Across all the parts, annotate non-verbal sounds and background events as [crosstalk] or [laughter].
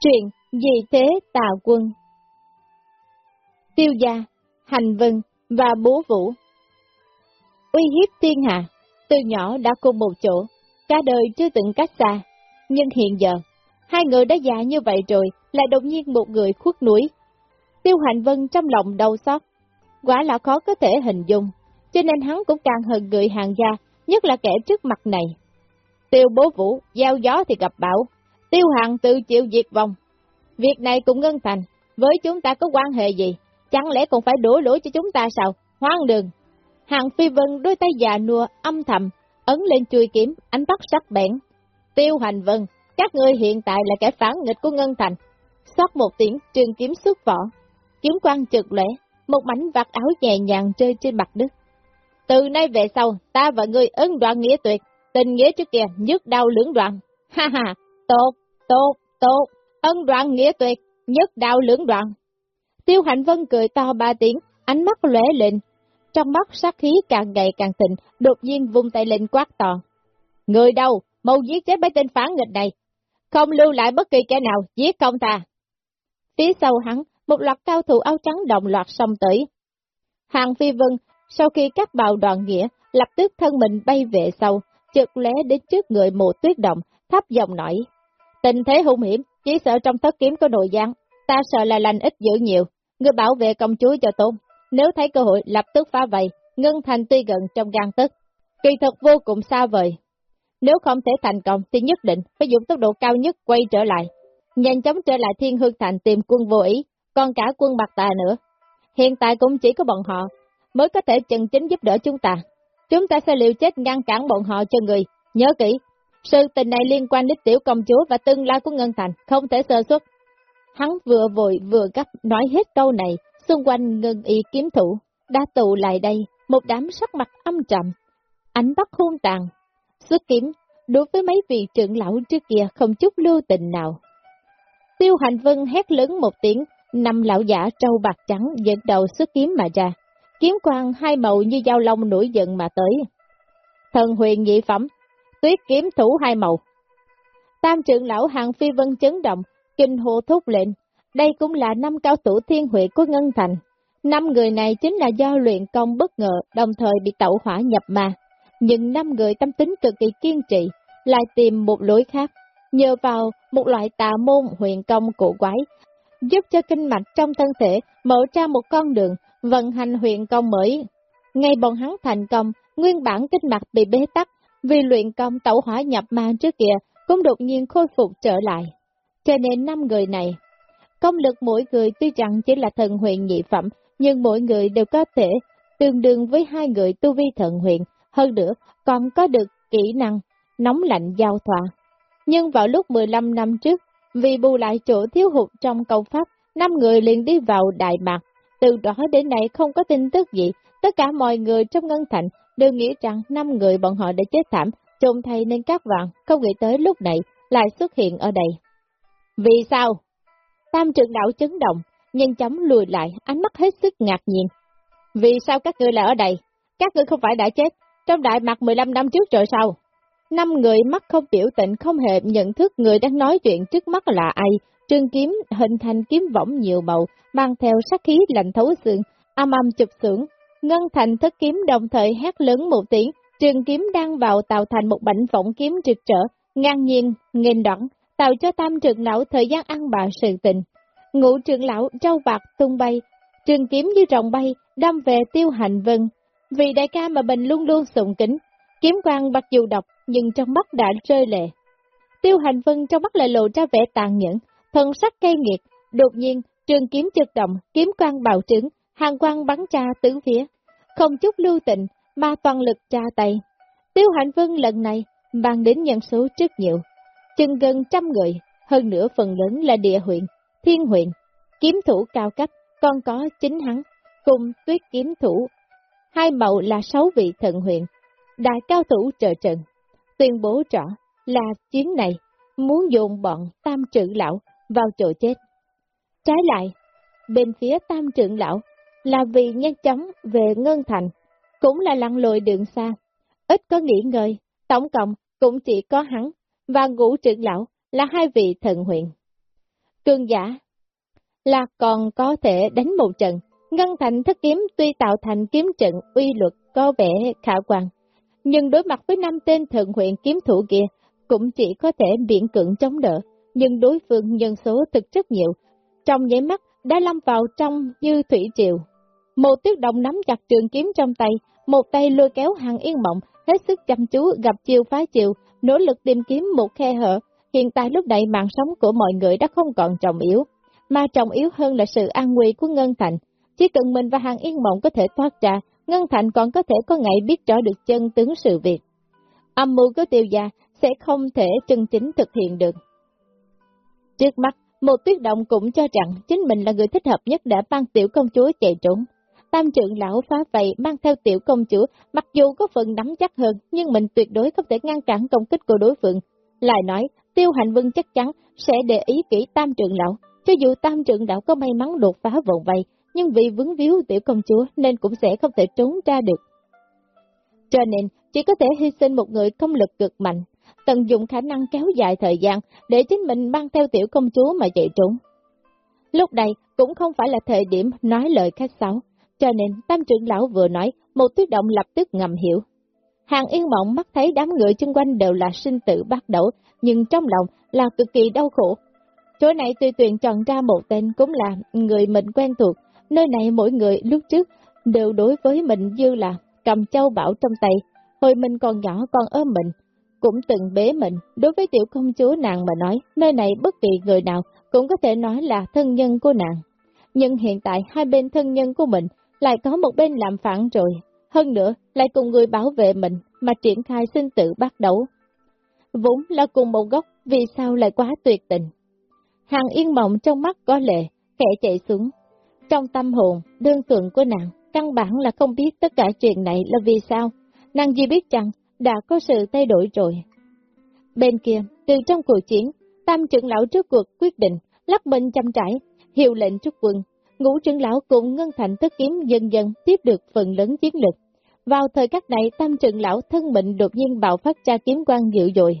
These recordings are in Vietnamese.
Truyện Dị Thế Tà Quân Tiêu Gia, Hành Vân và Bố Vũ Uy hiếp thiên hạ, từ nhỏ đã cùng một chỗ, cả đời chưa từng cách xa, nhưng hiện giờ, hai người đã già như vậy rồi, lại đột nhiên một người khuất núi. Tiêu Hành Vân trong lòng đau xót, quả là khó có thể hình dung, cho nên hắn cũng càng hận người hàng gia, nhất là kẻ trước mặt này. Tiêu bố vũ, gieo gió thì gặp bão, tiêu hàng tự chịu diệt vong. Việc này cũng ngân thành, với chúng ta có quan hệ gì? Chẳng lẽ còn phải đổ lỗi cho chúng ta sao? Hoang đường! Hàng phi vân đôi tay già nua, âm thầm, ấn lên chui kiếm, ánh bắt sắc bén. Tiêu hành vân, các ngươi hiện tại là kẻ phản nghịch của ngân thành. Xoát một tiếng, trường kiếm xuất vỏ. Kiếm quang trực lễ, một mảnh vạt áo nhẹ nhàng rơi trên mặt đất. Từ nay về sau, ta và ngươi ân đoạn nghĩa tuyệt, tình nghĩa trước kia nhức đau lưỡng đoạn. Ha ha, tốt, tốt, tốt, ân đoạn nghĩa tuyệt, nhất đạo lưỡng đoạn. Tiêu Hạnh Vân cười to ba tiếng, ánh mắt lóe lên. Trong mắt sát khí càng ngày càng thịnh, đột nhiên vung tay lên quát to. Người đâu, mau giết chết mấy tên phản nghịch này. Không lưu lại bất kỳ kẻ nào, giết công ta. Phía sau hắn, một loạt cao thủ áo trắng đồng loạt xông tới. Hàng Phi Vân, sau khi cắt bào đoàn nghĩa, lập tức thân mình bay về sau, chợt lé đến trước người mộ tuyết động, thấp giọng nói. Tình thế hung hiểm, chỉ sợ trong thất kiếm có nội gián, ta sợ là lành ít dữ nhiều, người bảo vệ công chúa cho tôn. Nếu thấy cơ hội lập tức phá vây, ngân thành tuy gần trong gan tức, kỳ thật vô cùng xa vời. Nếu không thể thành công thì nhất định phải dùng tốc độ cao nhất quay trở lại, nhanh chóng trở lại thiên hương thành tìm quân vô ý, còn cả quân bạc tà nữa. Hiện tại cũng chỉ có bọn họ mới có thể chân chính giúp đỡ chúng ta. Chúng ta sẽ liều chết ngăn cản bọn họ cho người. Nhớ kỹ, sự tình này liên quan đến tiểu công chúa và tương lai của Ngân Thành, không thể sơ xuất. Hắn vừa vội vừa gấp nói hết câu này, xung quanh ngân y kiếm thủ, đã tụ lại đây, một đám sắc mặt âm trầm, ánh bắt hung tàn. Xuất kiếm, đối với mấy vị trưởng lão trước kia không chút lưu tình nào. Tiêu Hành Vân hét lớn một tiếng, năm lão giả trâu bạc trắng dẫn đầu xuất kiếm mà ra. Kiếm quang hai màu như dao long nổi giận mà tới. Thần huyền nhị phẩm, tuyết kiếm thủ hai màu. Tam trưởng lão hàng phi vân chấn động, kinh hồ thúc lệnh. Đây cũng là năm cao thủ thiên huệ của Ngân Thành. Năm người này chính là do luyện công bất ngờ, đồng thời bị tẩu hỏa nhập ma. Nhưng năm người tâm tính cực kỳ kiên trì, lại tìm một lối khác, nhờ vào một loại tà môn huyền công cổ quái, giúp cho kinh mạch trong thân thể mở ra một con đường, vận hành huyền công mới. Ngay bọn hắn thành công, nguyên bản kinh mạch bị bế tắc, vì luyện công tẩu hỏa nhập ma trước kia cũng đột nhiên khôi phục trở lại. Cho nên năm người này, công lực mỗi người tuy rằng chỉ là thần huyền nhị phẩm, nhưng mỗi người đều có thể tương đương với hai người tu vi thần huyền, hơn nữa còn có được kỹ năng nóng lạnh giao thoa. Nhưng vào lúc 15 năm trước, vì bù lại chỗ thiếu hụt trong công pháp, năm người liền đi vào Đại Mạc. Từ đó đến nay không có tin tức gì, tất cả mọi người trong ngân thành đều nghĩ rằng năm người bọn họ đã chết thảm, trông thay nên các vạn, không nghĩ tới lúc này lại xuất hiện ở đây. Vì sao? Tam trưởng đạo chấn động, nhanh chóng lùi lại, ánh mắt hết sức ngạc nhiên. Vì sao các ngươi lại ở đây? Các ngươi không phải đã chết, trong đại mặt 15 năm trước rồi sao? Năm người mắt không biểu tình không hề nhận thức người đang nói chuyện trước mắt là ai, trương kiếm hình thành kiếm võng nhiều màu, mang theo sát khí lạnh thấu xương, âm âm chụp xưởng. Ngân thành thất kiếm đồng thời hét lớn một tiếng, trường kiếm đang vào tạo thành một bảnh phỏng kiếm trực trở, ngang nhiên, nghênh đoạn, tạo cho tam trường lão thời gian ăn bà sự tình. Ngũ trường lão trâu bạc tung bay, trường kiếm như rồng bay, đâm về tiêu hành vân. Vì đại ca mà mình luôn luôn sụng kính, kiếm quang mặc dù độc nhưng trong mắt đã rơi lệ. Tiêu hành vân trong mắt lại lộ ra vẻ tàn nhẫn, thần sắc cay nghiệt, đột nhiên trường kiếm chật động, kiếm quang bạo trứng, hàng quang bắn trà tứ phía, không chút lưu tình mà toàn lực tra tay. Tiêu Hạnh vân lần này mang đến nhân số rất nhiều, chừng gần trăm người, hơn nữa phần lớn là địa huyện, thiên huyện, kiếm thủ cao cấp, còn có chính hắn, cùng tuyết kiếm thủ. Hai mậu là sáu vị thần huyện, đại cao thủ trợ trận, tuyên bố rõ là chuyến này muốn dồn bọn tam trưởng lão vào chỗ chết. Trái lại, bên phía tam trưởng lão là vì nhanh chóng về Ngân Thành, cũng là lặn lội đường xa, ít có nghỉ ngơi, tổng cộng cũng chỉ có hắn và ngũ trưởng lão là hai vị thần huyện. Cương giả là còn có thể đánh một trận. Ngân thành thất kiếm tuy tạo thành kiếm trận uy luật có vẻ khả quan, nhưng đối mặt với năm tên thần huyện kiếm thủ kia, cũng chỉ có thể biện cưỡng chống đỡ, nhưng đối phương nhân số thực rất nhiều, trong nháy mắt đã lâm vào trong như thủy triều. Một tuyết động nắm chặt trường kiếm trong tay, một tay lôi kéo hàng yên mộng, hết sức chăm chú gặp chiêu phá chiều, nỗ lực tìm kiếm một khe hở. Hiện tại lúc này mạng sống của mọi người đã không còn trọng yếu, mà trọng yếu hơn là sự an nguy của Ngân Thành. Chỉ cần mình và hàng yên mộng có thể thoát ra, Ngân Thành còn có thể có ngày biết rõ được chân tướng sự việc. Âm mưu của tiêu gia sẽ không thể chân chính thực hiện được. Trước mắt, một tuyết động cũng cho rằng chính mình là người thích hợp nhất để ban tiểu công chúa chạy trốn. Tam trưởng lão phá vậy mang theo tiểu công chúa, mặc dù có phần nắm chắc hơn, nhưng mình tuyệt đối không thể ngăn cản công kích của đối phương. Lại nói, tiêu hành vân chắc chắn sẽ để ý kỹ tam trưởng lão, cho dù tam trưởng lão có may mắn đột phá vòng vây, nhưng vì vướng víu tiểu công chúa nên cũng sẽ không thể trốn ra được. Cho nên, chỉ có thể hy sinh một người công lực cực mạnh, tận dụng khả năng kéo dài thời gian để chính mình mang theo tiểu công chúa mà chạy trốn. Lúc này cũng không phải là thời điểm nói lời khách sáo, cho nên tam trưởng lão vừa nói, một tuyết động lập tức ngầm hiểu. Hàng yên mộng mắt thấy đám người chung quanh đều là sinh tử bắt đầu, nhưng trong lòng là cực kỳ đau khổ. Chỗ này tùy tuyển chọn ra một tên cũng là người mình quen thuộc, nơi này mỗi người lúc trước đều đối với mình như là cầm châu bảo trong tay, hồi mình còn nhỏ còn ôm mình, cũng từng bế mình, đối với tiểu công chúa nàng mà nói, nơi này bất kỳ người nào cũng có thể nói là thân nhân của nàng. Nhưng hiện tại hai bên thân nhân của mình lại có một bên làm phản rồi, hơn nữa lại cùng người bảo vệ mình mà triển khai sinh tử bắt đầu. Vốn là cùng một gốc, vì sao lại quá tuyệt tình. Hàng yên mộng trong mắt có lệ, khẽ chạy xuống. Trong tâm hồn, đơn tượng của nàng, căn bản là không biết tất cả chuyện này là vì sao. Nàng chỉ biết rằng đã có sự thay đổi rồi. Bên kia, từ trong cuộc chiến, tam trưởng lão trước cuộc quyết định, lắc mình chăm trải, hiệu lệnh trước quân, ngũ trưởng lão cùng ngân thành thất kiếm dần dần tiếp được phần lớn chiến lực. Vào thời khắc này, tam trưởng lão thân mệnh đột nhiên bạo phát ra kiếm quang dữ dội.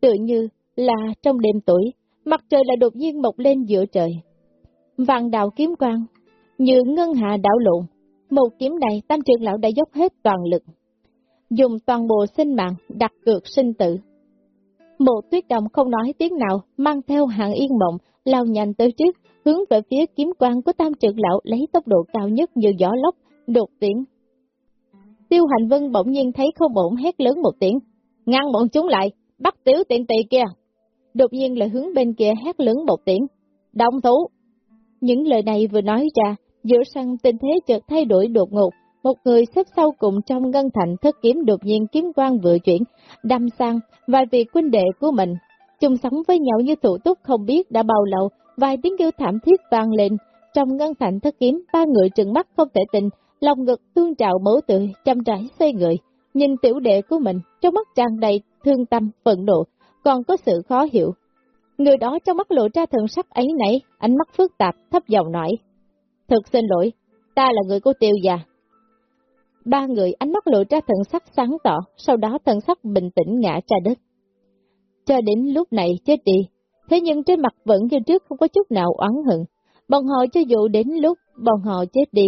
Tự như là trong đêm tối, mặt trời lại đột nhiên mọc lên giữa trời. Vàng đạo kiếm quang, như ngân hạ đảo lộn, một kiếm này tam trưởng lão đã dốc hết toàn lực dùng toàn bộ sinh mạng đặt cược sinh tử. Một tuyết đồng không nói tiếng nào, mang theo hạng yên mộng, lao nhanh tới trước, hướng về phía kiếm quan của tam trưởng lão lấy tốc độ cao nhất như gió lốc, đột tiến. Tiêu hành vân bỗng nhiên thấy không ổn hét lớn một tiếng, ngăn bọn chúng lại, bắt tiểu tiện tỳ kia. Đột nhiên lại hướng bên kia hét lớn một tiếng, đồng thủ. Những lời này vừa nói ra, giữa sân tình thế chợt thay đổi đột ngột, một người xếp sau cùng trong ngân thành thất kiếm đột nhiên kiếm quan vừa chuyển, đâm sang vài vị quân đệ của mình, chung sống với nhau như thủ túc không biết đã bao lâu, vài tiếng kêu thảm thiết vang lên, trong ngân thành thất kiếm ba người trừng mắt không thể tin, lòng ngực tuôn trào mẫu tự, chăm trải xoay người, nhìn tiểu đệ của mình, trong mắt tràn đầy thương tâm, phận nộ, còn có sự khó hiểu. Người đó trong mắt lộ ra thần sắc ấy nãy, ánh mắt phức tạp, thấp giọng nói. Thực xin lỗi, ta là người của tiêu già, Ba người ánh mắt lộ ra thần sắc sáng tỏ, sau đó thần sắc bình tĩnh ngã ra đất. Cho đến lúc này chết đi, thế nhưng trên mặt vẫn như trước không có chút nào oán hận. Bọn họ cho dù đến lúc bọn họ chết đi,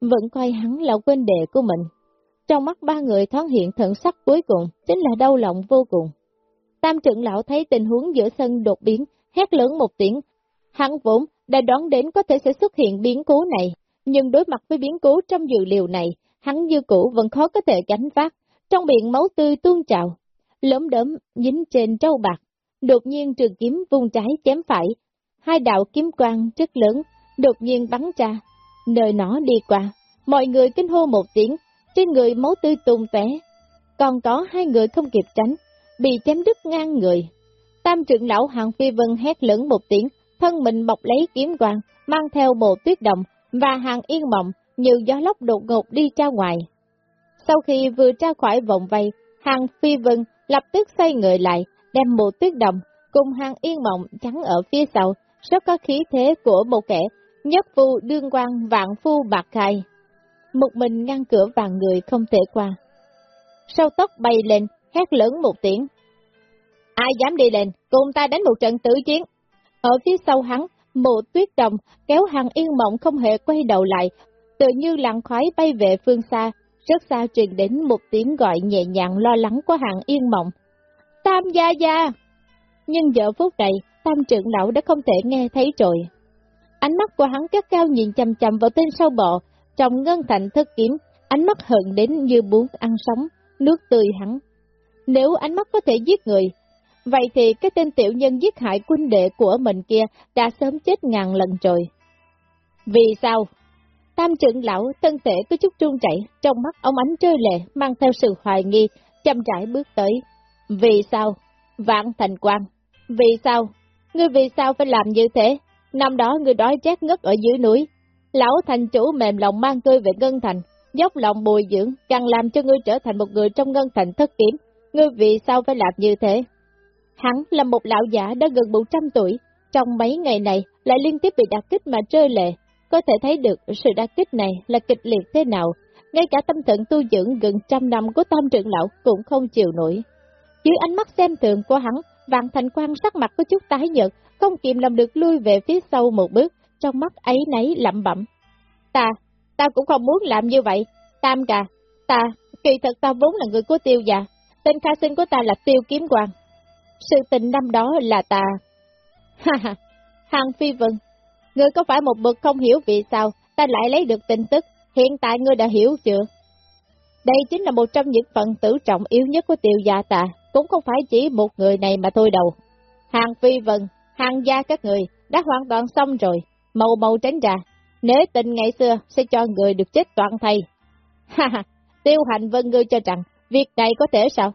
vẫn coi hắn là quên đệ của mình. Trong mắt ba người thoáng hiện thần sắc cuối cùng, chính là đau lòng vô cùng. Tam trưởng lão thấy tình huống giữa sân đột biến, hét lớn một tiếng. Hắn vốn đã đoán đến có thể sẽ xuất hiện biến cố này, nhưng đối mặt với biến cố trong dự liệu này, hắn như cũ vẫn khó có thể gánh vác, trong miệng máu tươi tuôn trào, lấm đấm dính trên trâu bạc, đột nhiên trường kiếm vung trái chém phải, hai đạo kiếm quang rất lớn, đột nhiên bắn ra, nơi nó đi qua, mọi người kinh hô một tiếng, trên người máu tươi tung té, còn có hai người không kịp tránh, bị chém đứt ngang người. Tam trưởng lão Hàng Phi Vân hét lớn một tiếng, thân mình bọc lấy kiếm quang, mang theo bộ tuyết động, và hàng yên mộng, như gió lốc đột ngột đi ra ngoài. Sau khi vừa ra khỏi vòng vây, hàng phi vân lập tức xoay người lại, đem một tuyết đồng cùng hàng yên mộng trắng ở phía sau, rất có khí thế của một kẻ nhất phu đương quan vạn phu bạc khai. Một mình ngăn cửa vàng người không thể qua. Sau tóc bay lên, hét lớn một tiếng. Ai dám đi lên, cùng ta đánh một trận tử chiến. Ở phía sau hắn, mộ tuyết đồng kéo hàng yên mộng không hề quay đầu lại, tự như lặng khói bay về phương xa, rất xa truyền đến một tiếng gọi nhẹ nhàng lo lắng của hạng yên mộng. Tam gia gia! Nhưng giờ phút này, tam trưởng lão đã không thể nghe thấy rồi. Ánh mắt của hắn cắt cao nhìn chầm chầm vào tên sau bọ, trong ngân thành thất kiếm, ánh mắt hận đến như muốn ăn sống, nước tươi hắn. Nếu ánh mắt có thể giết người, vậy thì cái tên tiểu nhân giết hại quân đệ của mình kia đã sớm chết ngàn lần rồi. Vì sao? Tam trưởng lão thân thể có chút trung chảy, trong mắt ông ánh trơi lệ, mang theo sự hoài nghi, chậm rãi bước tới. Vì sao? Vạn thành quan. Vì sao? Ngươi vì sao phải làm như thế? Năm đó ngươi đói chết ngất ở dưới núi. Lão thành chủ mềm lòng mang ngươi về ngân thành, dốc lòng bồi dưỡng, càng làm cho ngươi trở thành một người trong ngân thành thất kiếm. Ngươi vì sao phải làm như thế? Hắn là một lão giả đã gần 100 tuổi, trong mấy ngày này lại liên tiếp bị đả kích mà rơi lệ. Có thể thấy được sự đa kích này là kịch liệt thế nào, ngay cả tâm thần tu dưỡng gần trăm năm của tam trưởng lão cũng không chịu nổi. Dưới ánh mắt xem thường của hắn, vạn thành quan sắc mặt có chút tái nhợt, không kìm làm được lui về phía sau một bước, trong mắt ấy nấy lẩm bẩm. Ta, ta cũng không muốn làm như vậy, tam cà, ta, kỳ thật ta vốn là người của tiêu già, tên khai sinh của ta là tiêu kiếm quan. Sự tình năm đó là ta. Ha ha, hàng phi vân, ngươi có phải một bậc không hiểu vì sao ta lại lấy được tin tức, hiện tại ngươi đã hiểu chưa? Đây chính là một trong những phần tử trọng yếu nhất của tiêu gia ta, cũng không phải chỉ một người này mà thôi đâu. Hàng phi vân, hàng gia các người đã hoàn toàn xong rồi, màu màu tránh ra, nếu tình ngày xưa sẽ cho người được chết toàn thay. [laughs] Ha ha, tiêu hành vân ngươi cho rằng, việc này có thể sao?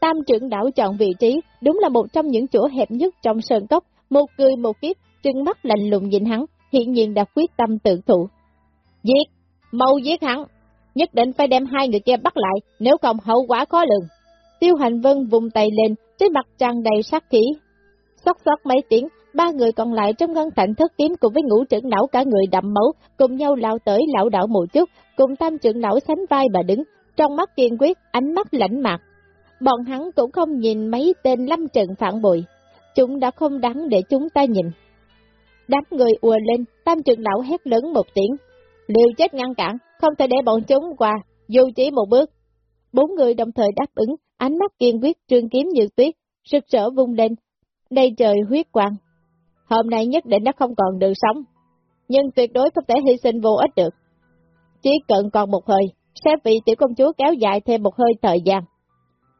Tam trưởng đảo chọn vị trí, đúng là một trong những chỗ hẹp nhất trong sơn cốc, một người một kiếp, trừng mắt lạnh lùng nhìn hắn, hiện nhiên đã quyết tâm tự thủ. Giết, mau giết hắn, nhất định phải đem hai người kia bắt lại, nếu không hậu quả khó lường. Tiêu hành vân vùng tay lên, trên mặt tràn đầy sát khí. Xót xót mấy tiếng, ba người còn lại trong ngân thành thất kiếm cùng với ngũ trưởng lão cả người đậm máu, cùng nhau lao tới lão đảo một chút, cùng tam trưởng lão sánh vai bà đứng, trong mắt kiên quyết, ánh mắt lãnh mạc. Bọn hắn cũng không nhìn mấy tên lâm trận phản bội, chúng đã không đáng để chúng ta nhìn. Đám người ùa lên, tam trường lão hét lớn một tiếng, liều chết ngăn cản, không thể để bọn chúng qua, dù chỉ một bước. Bốn người đồng thời đáp ứng, ánh mắt kiên quyết trương kiếm như tuyết, rực rỡ vung lên, đây trời huyết quang. Hôm nay nhất định nó không còn đường sống, nhưng tuyệt đối không thể hy sinh vô ích được. Chỉ cần còn một hơi, sẽ bị tiểu công chúa kéo dài thêm một hơi thời gian.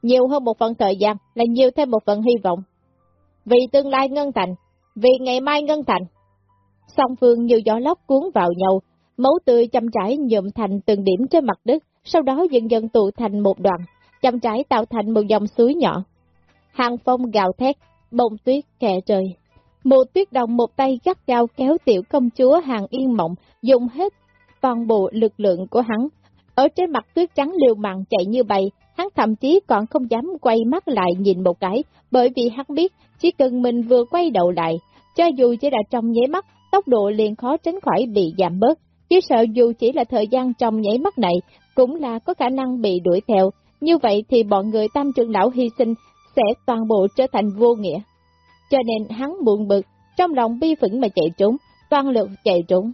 Nhiều hơn một phần thời gian là nhiều thêm một phần hy vọng. Vì tương lai ngân thành, vì ngày mai ngân thành. Song phương như gió lốc cuốn vào nhau, máu tươi chăm trải nhuộm thành từng điểm trên mặt đất, sau đó dần dần tụ thành một đoạn, chăm trải tạo thành một dòng suối nhỏ. Hàng phong gào thét, bông tuyết kẹ trời. Một tuyết đồng một tay gắt gao kéo tiểu công chúa hàng yên mộng, dùng hết toàn bộ lực lượng của hắn. Ở trên mặt tuyết trắng liều mạng chạy như bay, hắn thậm chí còn không dám quay mắt lại nhìn một cái, bởi vì hắn biết chỉ cần mình vừa quay đầu lại, cho dù chỉ là trong nháy mắt, tốc độ liền khó tránh khỏi bị giảm bớt, chứ sợ dù chỉ là thời gian trong nháy mắt này, cũng là có khả năng bị đuổi theo, như vậy thì bọn người tam trưởng lão hy sinh sẽ toàn bộ trở thành vô nghĩa. Cho nên hắn buồn bực, trong lòng bi phẫn mà chạy trốn, toàn lực chạy trốn.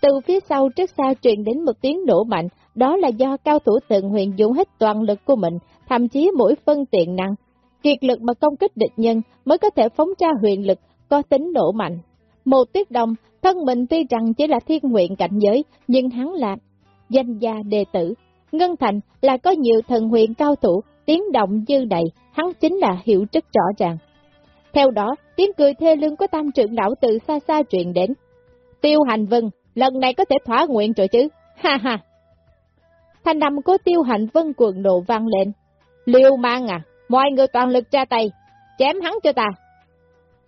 Từ phía sau trước xa truyền đến một tiếng nổ mạnh, đó là do cao thủ tượng huyền dùng hết toàn lực của mình, thậm chí mỗi phân tiện năng. Kiệt lực mà công kích địch nhân mới có thể phóng ra huyền lực, có tính nổ mạnh. Một tiết đồng, thân mình tuy rằng chỉ là thiên nguyện cảnh giới, nhưng hắn là danh gia đệ tử. Ngân Thành là có nhiều thần huyền cao thủ, tiếng động dư đầy, hắn chính là hiệu chức rõ ràng. Theo đó, tiếng cười thê lương của tam trưởng lão từ xa xa truyền đến. Tiêu hành vân, lần này có thể thỏa nguyện rồi chứ, ha ha. Thanh âm của tiêu hành vân cuồng nộ vang lên. Liêu mang à, mọi người toàn lực ra tay, chém hắn cho ta.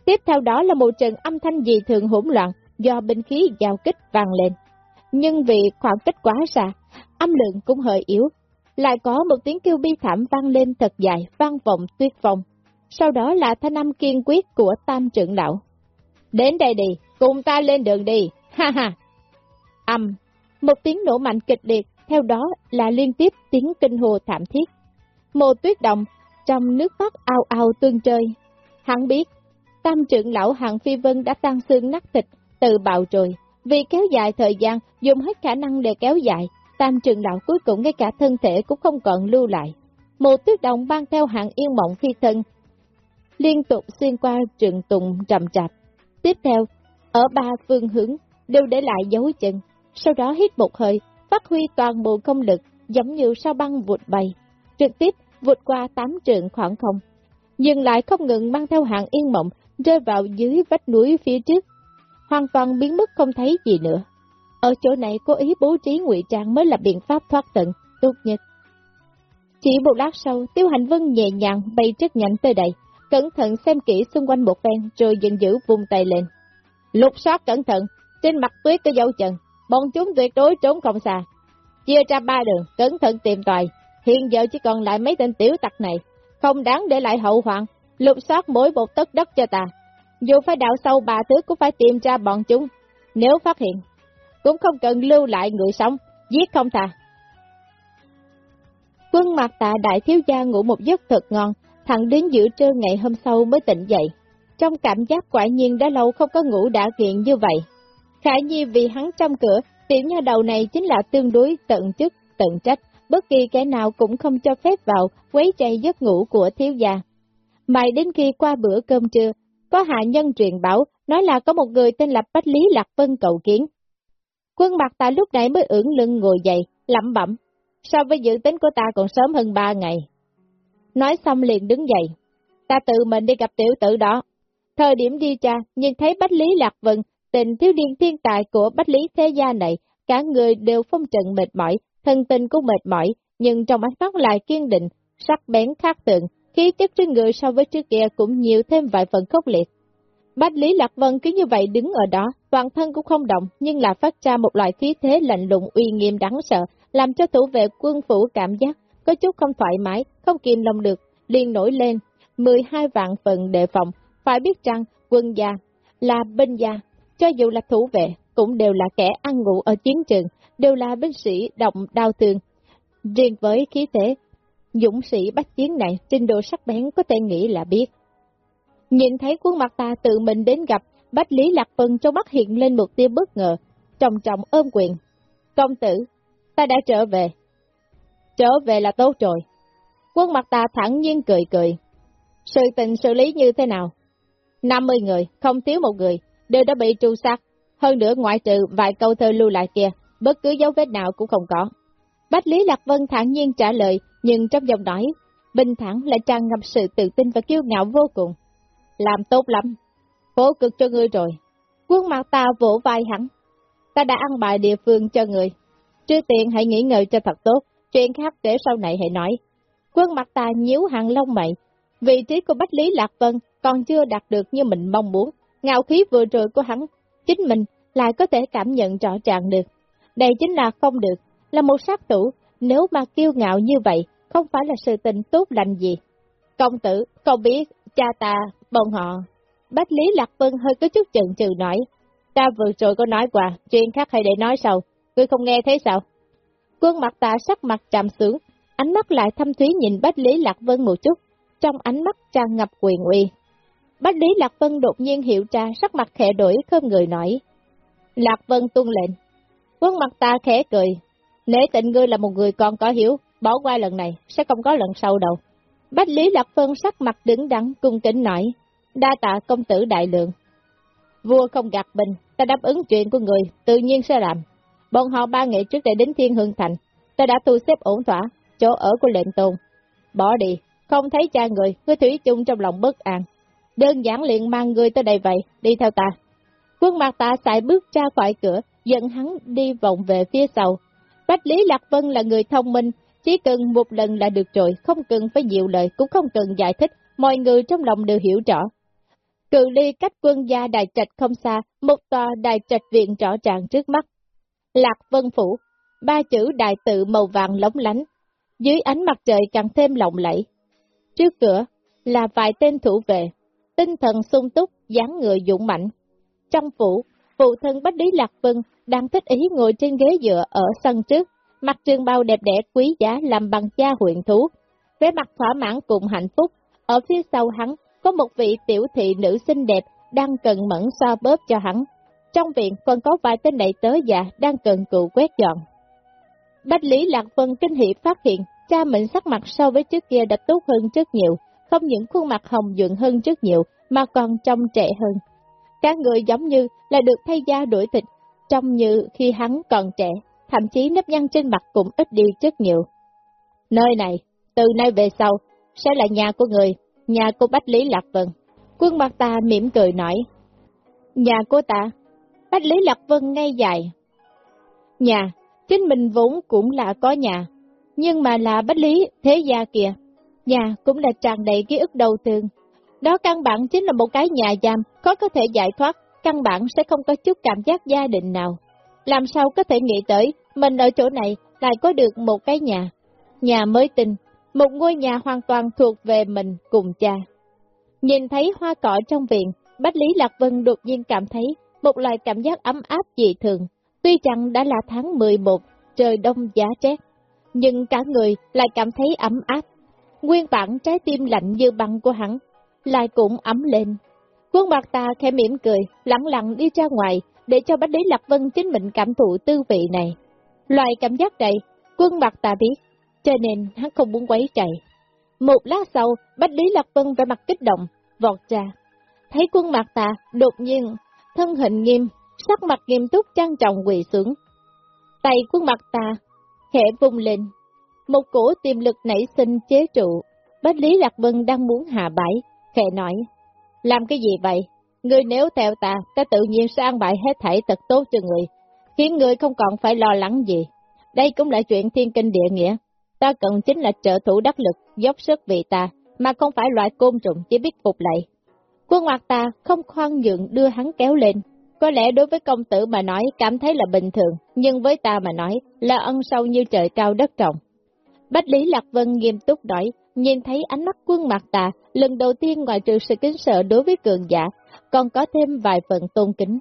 Tiếp theo đó là một trận âm thanh dị thường hỗn loạn do binh khí giao kích vang lên. Nhưng vì khoảng cách quá xa, âm lượng cũng hơi yếu, lại có một tiếng kêu bi thảm vang lên thật dài, vang vọng tuyệt vọng. Sau đó là thanh âm kiên quyết của tam trưởng lão. Đến đây đi, cùng ta lên đường đi, ha ha. Âm, một tiếng nổ mạnh kịch liệt, theo đó là liên tiếp tiếng kinh hồ thảm thiết. Mồ tuyết động, trong nước mắt ao ao tương trời. Hắn biết, tam trưởng lão Hàng Phi Vân đã tan xương nát thịt, từ bạo rồi. Vì kéo dài thời gian, dùng hết khả năng để kéo dài, tam trưởng lão cuối cùng ngay cả thân thể cũng không còn lưu lại. Một tuyết đồng mang theo hạng yên mộng phi thân, liên tục xuyên qua trường tùng trầm chạp. Tiếp theo, ở ba phương hướng, đều để lại dấu chân, sau đó hít một hơi, phát huy toàn bộ công lực, giống như sao băng vụt bay, trực tiếp vượt qua tám trường khoảng không, nhưng lại không ngừng mang theo hạng yên mộng, rơi vào dưới vách núi phía trước, hoàn toàn biến mất không thấy gì nữa. Ở chỗ này cố ý bố trí ngụy trang mới là biện pháp thoát tận, tốt nhất. Chỉ một lát sau, Tiêu Hành Vân nhẹ nhàng bay rất nhanh tới đây, cẩn thận xem kỹ xung quanh một ven rồi giận dữ vùng tay lên. Lục soát cẩn thận, trên mặt tuyết có dấu chân, bọn chúng tuyệt đối trốn không xa. Chia ra ba đường, cẩn thận tìm tòi, hiện giờ chỉ còn lại mấy tên tiểu tặc này, không đáng để lại hậu hoạn, lục soát mỗi một tấc đất cho ta. Dù phải đào sâu ba thước cũng phải tìm ra bọn chúng, nếu phát hiện, cũng không cần lưu lại người sống, giết không thà. Quân mặt tạ đại thiếu gia ngủ một giấc thật ngon, thẳng đến giữa trưa ngày hôm sau mới tỉnh dậy. Trong cảm giác quả nhiên đã lâu không có ngủ đã kiện như vậy. Khả nhi vì hắn trong cửa, tiểu nha đầu này chính là tương đối tận chức, tận trách, bất kỳ kẻ nào cũng không cho phép vào quấy chạy giấc ngủ của thiếu gia. Mãi đến khi qua bữa cơm trưa, có hạ nhân truyền bảo, nói là có một người tên là Bách Lý Lạc Vân cầu kiến. Quân mặt ta lúc nãy mới ưỡn lưng ngồi dậy, lẩm bẩm, so với dự tính của ta còn sớm hơn ba ngày. Nói xong liền đứng dậy, ta tự mình đi gặp tiểu tử đó. Thời điểm đi cha, nhìn thấy Bách Lý Lạc Vân, tình thiếu niên thiên tài của Bách Lý Thế Gia này, cả người đều phong trần mệt mỏi, thân tình cũng mệt mỏi, nhưng trong ánh mắt lại kiên định, sắc bén khác tượng, khí chất trên người so với trước kia cũng nhiều thêm vài phần khốc liệt. Bách Lý Lạc Vân cứ như vậy đứng ở đó, toàn thân cũng không động, nhưng là phát ra một loại khí thế lạnh lùng uy nghiêm đáng sợ, làm cho thủ vệ quân phủ cảm giác có chút không thoải mái, không kìm lòng được, liền nổi lên, 12 vạn phần đề phòng, phải biết rằng quân gia là binh gia, cho dù là thủ vệ, cũng đều là kẻ ăn ngủ ở chiến trường, đều là binh sĩ động đau thương. Riêng với khí thế, dũng sĩ bách chiến này, trình độ sắc bén có thể nghĩ là biết. Nhìn thấy khuôn mặt ta tự mình đến gặp, Bách Lý Lạc Vân trong mắt hiện lên một tia bất ngờ, trọng trọng ôm quyền. Công tử, ta đã trở về. Trở về là tốt rồi. Quân mặt ta thẳng nhiên cười cười. Sự tình xử lý như thế nào? 50 người, không thiếu một người, đều đã bị tru sát. Hơn nữa ngoại trừ vài câu thơ lưu lại kia, bất cứ dấu vết nào cũng không có. Bách Lý Lạc Vân thản nhiên trả lời, nhưng trong giọng nói, bình thản lại tràn ngập sự tự tin và kiêu ngạo vô cùng. Làm tốt lắm, khổ cực cho ngươi rồi. Quân mặt ta vỗ vai hắn, ta đã ăn bài địa phương cho người. Trước tiên hãy nghỉ ngơi cho thật tốt, chuyện khác để sau này hãy nói. Quân mặt ta nhíu hàng lông mày, vị trí của Bách Lý Lạc Vân còn chưa đạt được như mình mong muốn, ngạo khí vừa rồi của hắn, chính mình lại có thể cảm nhận rõ ràng được. Đây chính là không được, là một sát thủ, nếu mà kiêu ngạo như vậy, không phải là sự tình tốt lành gì. Công tử, không biết, cha ta, bọn họ. Bách Lý Lạc Vân hơi có chút chừng chừ nói, ta vừa rồi có nói qua, chuyện khác hay để nói sau, ngươi không nghe thấy sao? Quân mặt ta sắc mặt trầm xuống, ánh mắt lại thâm thúy nhìn Bách Lý Lạc Vân một chút, trong ánh mắt tràn ngập quyền uy. Bách Lý Lạc Vân đột nhiên hiểu ra sắc mặt khẽ đổi không người nói. Lạc Vân tuân lệnh. Quân mặt ta khẽ cười. Nể tình ngươi là một người còn có hiểu, bỏ qua lần này, sẽ không có lần sau đâu. Bách Lý Lạc Vân sắc mặt đứng đắn cung kính nói. Đa tạ công tử đại lượng. Vua không gạt bình, ta đáp ứng chuyện của người, tự nhiên sẽ làm. Bọn họ ba ngày trước để đến Thiên Hương Thành, ta đã thu xếp ổn thỏa, chỗ ở của lệnh tôn. Bỏ đi, không thấy cha người, cứ thủy chung trong lòng bất an. Đơn giản liền mang người tới đây vậy, đi theo ta. Quân mặt ta xài bước ra khỏi cửa, dẫn hắn đi vòng về phía sau. Bách Lý Lạc Vân là người thông minh, chỉ cần một lần là được rồi, không cần phải nhiều lời, cũng không cần giải thích, mọi người trong lòng đều hiểu rõ. Cự ly cách quân gia đài trạch không xa, một tòa đài trạch viện rõ ràng trước mắt. Lạc Vân Phủ, ba chữ đại tự màu vàng lóng lánh, dưới ánh mặt trời càng thêm lộng lẫy. Trước cửa là vài tên thủ vệ, tinh thần sung túc, dáng người dũng mạnh. Trong phủ, phụ thân Bách Lý Lạc Vân đang thích ý ngồi trên ghế dựa ở sân trước, mặt trường bao đẹp đẽ quý giá làm bằng da huyện thú. Với mặt thỏa mãn cùng hạnh phúc, ở phía sau hắn có một vị tiểu thị nữ xinh đẹp đang cần mẫn xoa bóp cho hắn. Trong viện còn có vài tên đầy tớ già đang cần cụ quét dọn. Bách Lý Lạc Vân kinh hỉ phát hiện, cha mình sắc mặt so với trước kia đã tốt hơn rất nhiều, không những khuôn mặt hồng nhuận hơn rất nhiều, mà còn trông trẻ hơn. cả người giống như là được thay da đổi thịt, trông như khi hắn còn trẻ, thậm chí nếp nhăn trên mặt cũng ít đi rất nhiều. Nơi này, từ nay về sau, sẽ là nhà của người, nhà của Bách Lý Lạc Vân. Quân mặt ta mỉm cười nói, nhà của ta, Bách Lý Lạc Vân ngay dài. Nhà, chính mình vốn cũng là có nhà, nhưng mà là Bách Lý thế gia kìa. Nhà cũng là tràn đầy ký ức đầu tường. Đó căn bản chính là một cái nhà giam, khó có thể giải thoát, căn bản sẽ không có chút cảm giác gia đình nào. Làm sao có thể nghĩ tới, mình ở chỗ này lại có được một cái nhà. Nhà mới tinh, một ngôi nhà hoàn toàn thuộc về mình cùng cha. Nhìn thấy hoa cỏ trong viện, Bách Lý Lạc Vân đột nhiên cảm thấy một loại cảm giác ấm áp dị thường. Tuy chẳng đã là tháng 11, trời đông giá rét, nhưng cả người lại cảm thấy ấm áp. Nguyên bản trái tim lạnh như băng của hắn, lại cũng ấm lên. Quân bạc ta khẽ mỉm cười, lặng lặng đi ra ngoài, để cho Bách Lý Lạc Vân chính mình cảm thụ tư vị này. Loại cảm giác này, quân mặt ta biết, cho nên hắn không muốn quấy chạy. Một lát sau, Bách Lý Lạc Vân vẻ mặt kích động, vọt ra. Thấy quân mặt ta, đột nhiên, thân hình nghiêm, sắc mặt nghiêm túc trang trọng quỳ xuống. Tay quân mặt ta, khẽ vung lên. Một cổ tiềm lực nảy sinh chế trụ. Bách Lý Lạc Vân đang muốn hạ bãi, khẽ nói. Làm cái gì vậy? Người nếu theo ta, ta tự nhiên sẽ an bài hết thảy thật tốt cho người, khiến người không còn phải lo lắng gì. Đây cũng là chuyện thiên kinh địa nghĩa. Ta cần chính là trợ thủ đắc lực, dốc sức vì ta, mà không phải loại côn trùng chỉ biết phục lại. Quân hoạt ta không khoan nhượng đưa hắn kéo lên. Có lẽ đối với công tử mà nói cảm thấy là bình thường, nhưng với ta mà nói là ân sâu như trời cao đất rộng. Bách Lý Lạc Vân nghiêm túc nói, nhìn thấy ánh mắt quân mặt ta, lần đầu tiên ngoài trừ sự kính sợ đối với cường giả, còn có thêm vài phần tôn kính.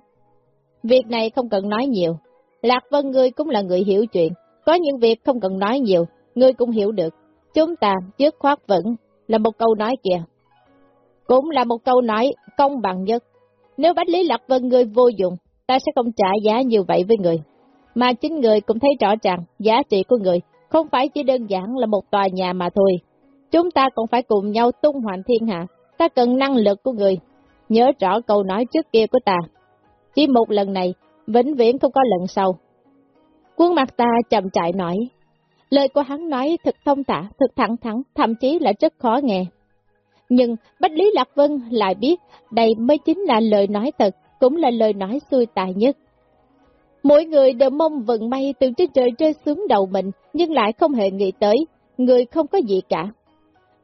Việc này không cần nói nhiều, Lạc Vân ngươi cũng là người hiểu chuyện, có những việc không cần nói nhiều, ngươi cũng hiểu được. Chúng ta trước khoát vẫn là một câu nói kìa. Cũng là một câu nói công bằng nhất. Nếu Bách Lý Lạc Vân ngươi vô dụng, ta sẽ không trả giá như vậy với người. Mà chính người cũng thấy rõ ràng giá trị của người không phải chỉ đơn giản là một tòa nhà mà thôi. Chúng ta còn phải cùng nhau tung hoành thiên hạ. Ta cần năng lực của người. Nhớ rõ câu nói trước kia của ta. Chỉ một lần này, vĩnh viễn không có lần sau. Quân mặt ta chậm chạy nói. Lời của hắn nói thật thông thả, thật thẳng thắn, thậm chí là rất khó nghe. Nhưng Bách Lý Lạc Vân lại biết đây mới chính là lời nói thật, cũng là lời nói xui tài nhất. Mỗi người đều mong vận may từ trên trời rơi xuống đầu mình, nhưng lại không hề nghĩ tới, người không có gì cả.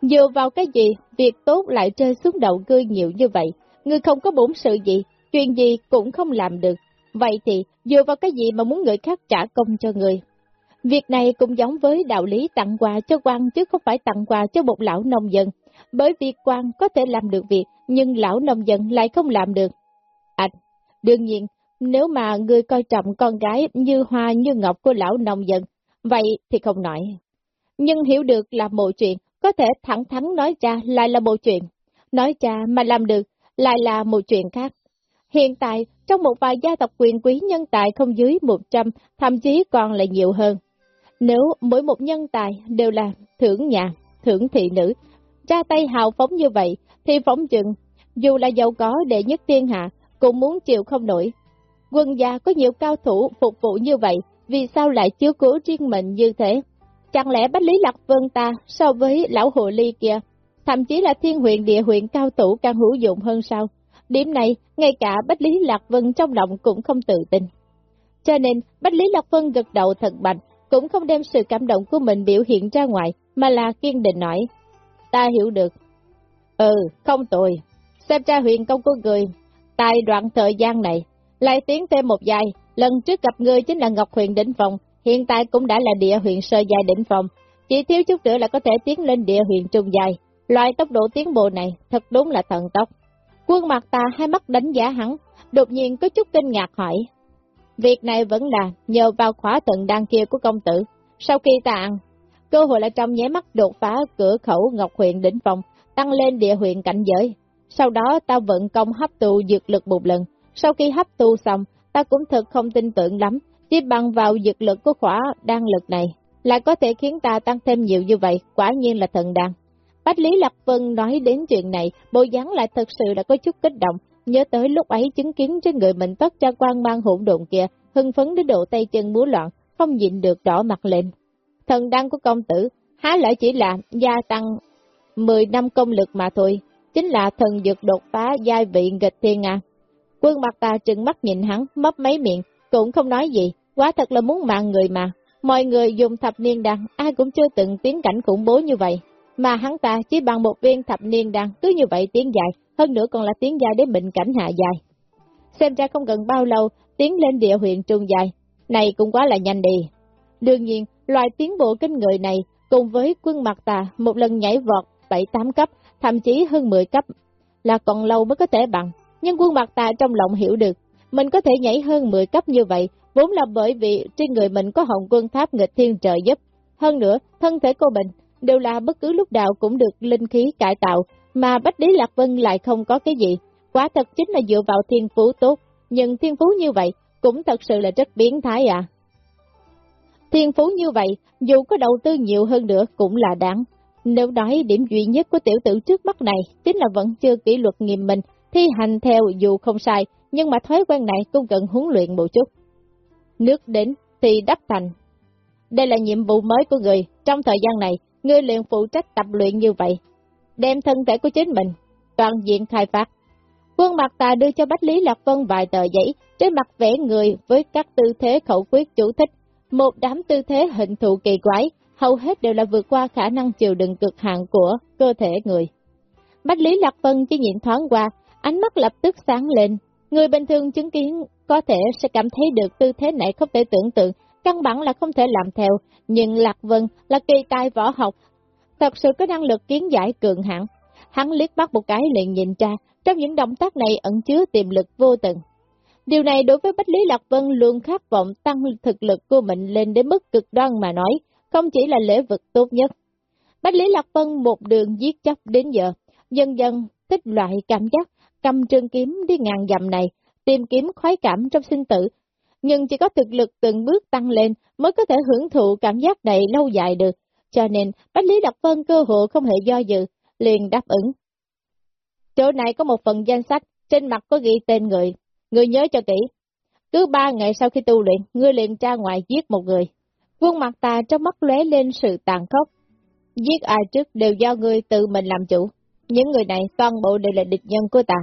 Dựa vào cái gì, việc tốt lại rơi xuống đầu ngươi nhiều như vậy, người không có bổn sự gì, chuyện gì cũng không làm được. Vậy thì, dựa vào cái gì mà muốn người khác trả công cho người? Việc này cũng giống với đạo lý tặng quà cho quan chứ không phải tặng quà cho một lão nông dân, bởi vì quan có thể làm được việc, nhưng lão nông dân lại không làm được. À, đương nhiên, nếu mà người coi trọng con gái như hoa như ngọc của lão nông dân, vậy thì không nói. Nhưng hiểu được là một chuyện, có thể thẳng thắn nói ra lại là một chuyện, nói ra mà làm được lại là một chuyện khác. Hiện tại, trong một vài gia tộc quyền quý nhân tài không dưới 100, thậm chí còn lại nhiều hơn. Nếu mỗi một nhân tài đều là thưởng nhà, thưởng thị nữ, ra tay hào phóng như vậy, thì phóng chừng, dù là giàu có đệ nhất thiên hạ, cũng muốn chịu không nổi. Quân gia có nhiều cao thủ phục vụ như vậy, vì sao lại chiếu cố riêng mình như thế? Chẳng lẽ Bách Lý Lạc Vân ta so với lão hồ ly kia, thậm chí là thiên huyện địa huyện cao thủ càng hữu dụng hơn sao? Điểm này, ngay cả Bách Lý Lạc Vân trong lòng cũng không tự tin. Cho nên, Bách Lý Lạc Vân gật đầu thật mạnh, cũng không đem sự cảm động của mình biểu hiện ra ngoài, mà là kiên định nói. Ta hiểu được. Ừ, không tồi. Xem ra huyện công của người, tại đoạn thời gian này, lại tiến thêm một dài. lần trước gặp ngươi chính là Ngọc Huyền đỉnh phòng, hiện tại cũng đã là địa huyện sơ giai đỉnh phòng, chỉ thiếu chút nữa là có thể tiến lên địa huyện trung giai. Loại tốc độ tiến bộ này thật đúng là thần tốc. Quân mặt ta hai mắt đánh giá hắn, đột nhiên có chút kinh ngạc hỏi. Việc này vẫn là nhờ vào khóa tận đan kia của công tử. Sau khi ta ăn, cơ hội là trong nháy mắt đột phá cửa khẩu Ngọc huyện đỉnh phòng, tăng lên địa huyện cảnh giới. sau đó ta vận công hấp tu dược lực một lần. Sau khi hấp tu xong, ta cũng thật không tin tưởng lắm, chỉ bằng vào dược lực của khỏa đan lực này, lại có thể khiến ta tăng thêm nhiều như vậy, quả nhiên là thần đan. Bách Lý Lạc Vân nói đến chuyện này, bộ dáng lại thật sự đã có chút kích động, nhớ tới lúc ấy chứng kiến trên người mình tất cho quan mang hỗn độn kia, hưng phấn đến độ tay chân múa loạn, không nhịn được đỏ mặt lên. Thần đăng của công tử, há lại chỉ là gia tăng 10 năm công lực mà thôi, chính là thần dược đột phá giai vị nghịch thiên à. Quân mặt ta trừng mắt nhìn hắn, mấp mấy miệng, cũng không nói gì, quá thật là muốn mạng người mà. Mọi người dùng thập niên đan, ai cũng chưa từng tiến cảnh khủng bố như vậy. Mà hắn ta chỉ bằng một viên thập niên đan, cứ như vậy tiến dài, hơn nữa còn là tiến dài đến bệnh cảnh hạ dài. Xem ra không cần bao lâu, tiến lên địa huyện trung dài, này cũng quá là nhanh đi. Đương nhiên, loài tiến bộ kinh người này, cùng với quân mặt tà, một lần nhảy vọt 7-8 cấp, thậm chí hơn 10 cấp, là còn lâu mới có thể bằng. Nhưng quân mặt tà trong lòng hiểu được, mình có thể nhảy hơn 10 cấp như vậy, vốn là bởi vì trên người mình có hồng quân tháp nghịch thiên trợ giúp. Hơn nữa, thân thể cô mình đều là bất cứ lúc nào cũng được linh khí cải tạo, mà Bách Lý Lạc Vân lại không có cái gì. Quả thật chính là dựa vào thiên phú tốt, nhưng thiên phú như vậy cũng thật sự là rất biến thái à. Thiên phú như vậy, dù có đầu tư nhiều hơn nữa cũng là đáng. Nếu nói điểm duy nhất của tiểu tử trước mắt này chính là vẫn chưa kỷ luật nghiêm minh, thi hành theo dù không sai, nhưng mà thói quen này cũng cần huấn luyện một chút. Nước đến thì đắp thành. Đây là nhiệm vụ mới của người, trong thời gian này, ngươi liền phụ trách tập luyện như vậy. Đem thân thể của chính mình, toàn diện khai phát. Quân mặt tà đưa cho Bách Lý Lạc Vân vài tờ giấy, trên mặt vẽ người với các tư thế khẩu quyết chủ thích, một đám tư thế hình thù kỳ quái, hầu hết đều là vượt qua khả năng chịu đựng cực hạn của cơ thể người. Bách Lý Lạc Vân chỉ nhìn thoáng qua, ánh mắt lập tức sáng lên. Người bình thường chứng kiến có thể sẽ cảm thấy được tư thế này không thể tưởng tượng, căn bản là không thể làm theo, nhưng Lạc Vân là kỳ tài võ học, thật sự có năng lực kiến giải cường hãn. Hắn liếc mắt một cái liền nhìn ra, trong những động tác này ẩn chứa tiềm lực vô tận. Điều này đối với Bách Lý Lạc Vân luôn khát vọng tăng thực lực của mình lên đến mức cực đoan mà nói, không chỉ là lễ vật tốt nhất. Bách Lý Lạc Vân một đường giết chóc đến giờ, dần dần tích loại cảm giác cầm trường kiếm đi ngàn dặm này, tìm kiếm khoái cảm trong sinh tử. Nhưng chỉ có thực lực từng bước tăng lên mới có thể hưởng thụ cảm giác này lâu dài được. Cho nên, Bách Lý Lạc Vân cơ hội không hề do dự, liền đáp ứng. Chỗ này có một phần danh sách, trên mặt có ghi tên người. Người nhớ cho kỹ. Cứ ba ngày sau khi tu luyện, ngươi liền ra ngoài giết một người. Quân mặt ta trong mắt lóe lên sự tàn khốc. Giết ai trước đều do ngươi tự mình làm chủ. Những người này toàn bộ đều là địch nhân của ta.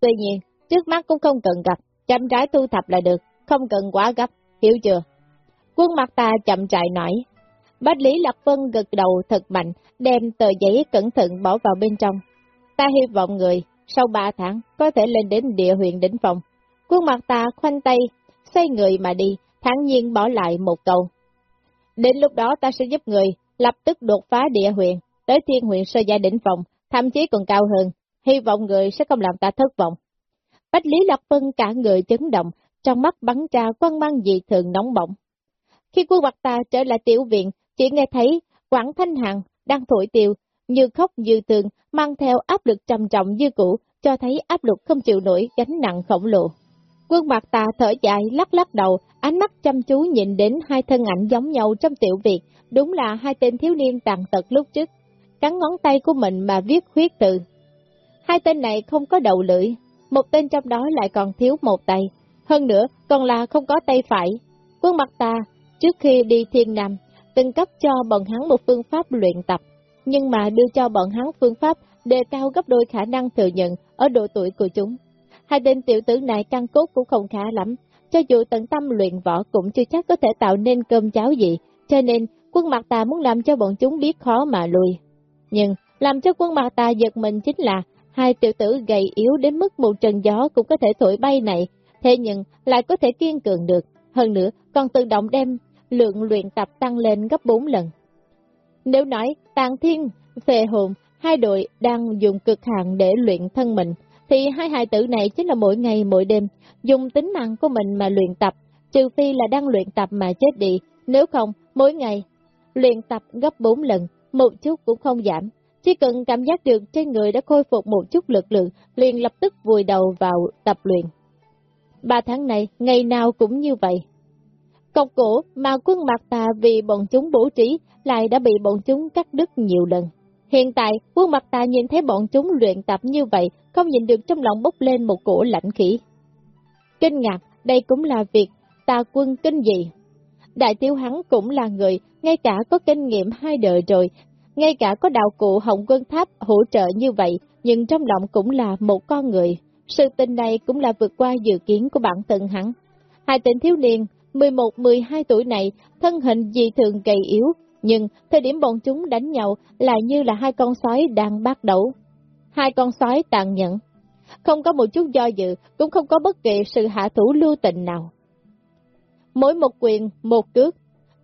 Tuy nhiên, trước mắt cũng không cần gặp, chậm rãi thu thập là được, không cần quá gấp, hiểu chưa? Quân mặt ta chậm trại nói. Bách Lý Lạc Vân gật đầu thật mạnh, đem tờ giấy cẩn thận bỏ vào bên trong. Ta hy vọng người, sau ba tháng, có thể lên đến địa huyện đỉnh phòng. Quân mặt ta khoanh tay, xoay người mà đi, thẳng nhiên bỏ lại một câu. Đến lúc đó ta sẽ giúp người lập tức đột phá địa huyện, tới thiên huyện sơ gia đỉnh phòng, thậm chí còn cao hơn, hy vọng người sẽ không làm ta thất vọng. Bách Lý Lạc Vân cả người chấn động, trong mắt bắn ra quan mang dị thường nóng bỏng. Khi quân bạc ta trở lại tiểu viện, chỉ nghe thấy Quảng Thanh Hằng đang thổi tiêu, như khóc như tường, mang theo áp lực trầm trọng như cũ, cho thấy áp lực không chịu nổi gánh nặng khổng lồ. Quân mặt ta thở dài, lắc lắc đầu, ánh mắt chăm chú nhìn đến hai thân ảnh giống nhau trong tiểu viện, đúng là hai tên thiếu niên tàn tật lúc trước, cắn ngón tay của mình mà viết huyết từ Hai tên này không có đầu lưỡi, một tên trong đó lại còn thiếu một tay, hơn nữa còn là không có tay phải. Quân mặt ta, trước khi đi thiên nam, từng cấp cho bọn hắn một phương pháp luyện tập, nhưng mà đưa cho bọn hắn phương pháp đề cao gấp đôi khả năng thừa nhận ở độ tuổi của chúng. Hai tên tiểu tử này căn cốt cũng không khá lắm, cho dù tận tâm luyện võ cũng chưa chắc có thể tạo nên cơm cháo gì, cho nên quân mặt ta muốn làm cho bọn chúng biết khó mà lùi. Nhưng, làm cho quân mặt ta giật mình chính là, hai tiểu tử gầy yếu đến mức một trần gió cũng có thể thổi bay này, thế nhưng lại có thể kiên cường được, hơn nữa còn tự động đem lượng luyện tập tăng lên gấp 4 lần. Nếu nói tàn thiên, phệ hồn, hai đội đang dùng cực hạn để luyện thân mình, thì hai hài tử này chính là mỗi ngày mỗi đêm, dùng tính mạng của mình mà luyện tập, trừ phi là đang luyện tập mà chết đi, nếu không, mỗi ngày, luyện tập gấp 4 lần, một chút cũng không giảm, chỉ cần cảm giác được trên người đã khôi phục một chút lực lượng, liền lập tức vùi đầu vào tập luyện. Ba tháng này, ngày nào cũng như vậy. Cọc cổ mà quân mặt tà vì bọn chúng bố trí lại đã bị bọn chúng cắt đứt nhiều lần. Hiện tại, quân mặt tà nhìn thấy bọn chúng luyện tập như vậy, không nhìn được trong lòng bốc lên một cổ lạnh khỉ. Kinh ngạc, đây cũng là việc tà quân kinh dị. Đại tiêu hắn cũng là người, ngay cả có kinh nghiệm hai đời rồi, ngay cả có đạo cụ hồng quân tháp hỗ trợ như vậy, nhưng trong lòng cũng là một con người. Sự tình này cũng là vượt qua dự kiến của bản thân hắn. Hai tên thiếu niên, 11-12 tuổi này, thân hình dị thường gầy yếu, nhưng thời điểm bọn chúng đánh nhau là như là hai con sói đang bắt đầu. Hai con sói tàn nhẫn, không có một chút do dự, cũng không có bất kỳ sự hạ thủ lưu tình nào. Mỗi một quyền, một cước,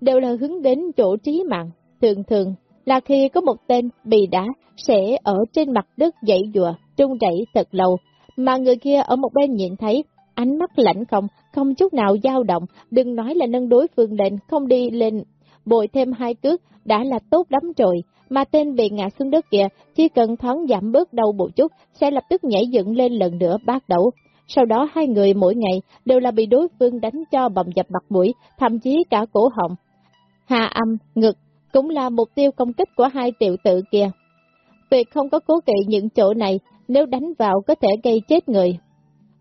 đều là hướng đến chỗ trí mạng, thường thường là khi có một tên bị đá sẽ ở trên mặt đất dậy dùa, trung chảy thật lâu, mà người kia ở một bên nhìn thấy, ánh mắt lạnh không, không chút nào dao động, đừng nói là nâng đối phương lên, không đi lên, bồi thêm hai cước, đã là tốt lắm rồi, mà tên bị ngã xuống đất kia, chỉ cần thoáng giảm bớt đầu một chút, sẽ lập tức nhảy dựng lên lần nữa bắt đầu. Sau đó hai người mỗi ngày đều là bị đối phương đánh cho bầm dập mặt mũi, thậm chí cả cổ họng. Hạ âm, ngực, cũng là mục tiêu công kích của hai tiểu tự kia. Tuyệt không có cố kỵ những chỗ này, nếu đánh vào có thể gây chết người.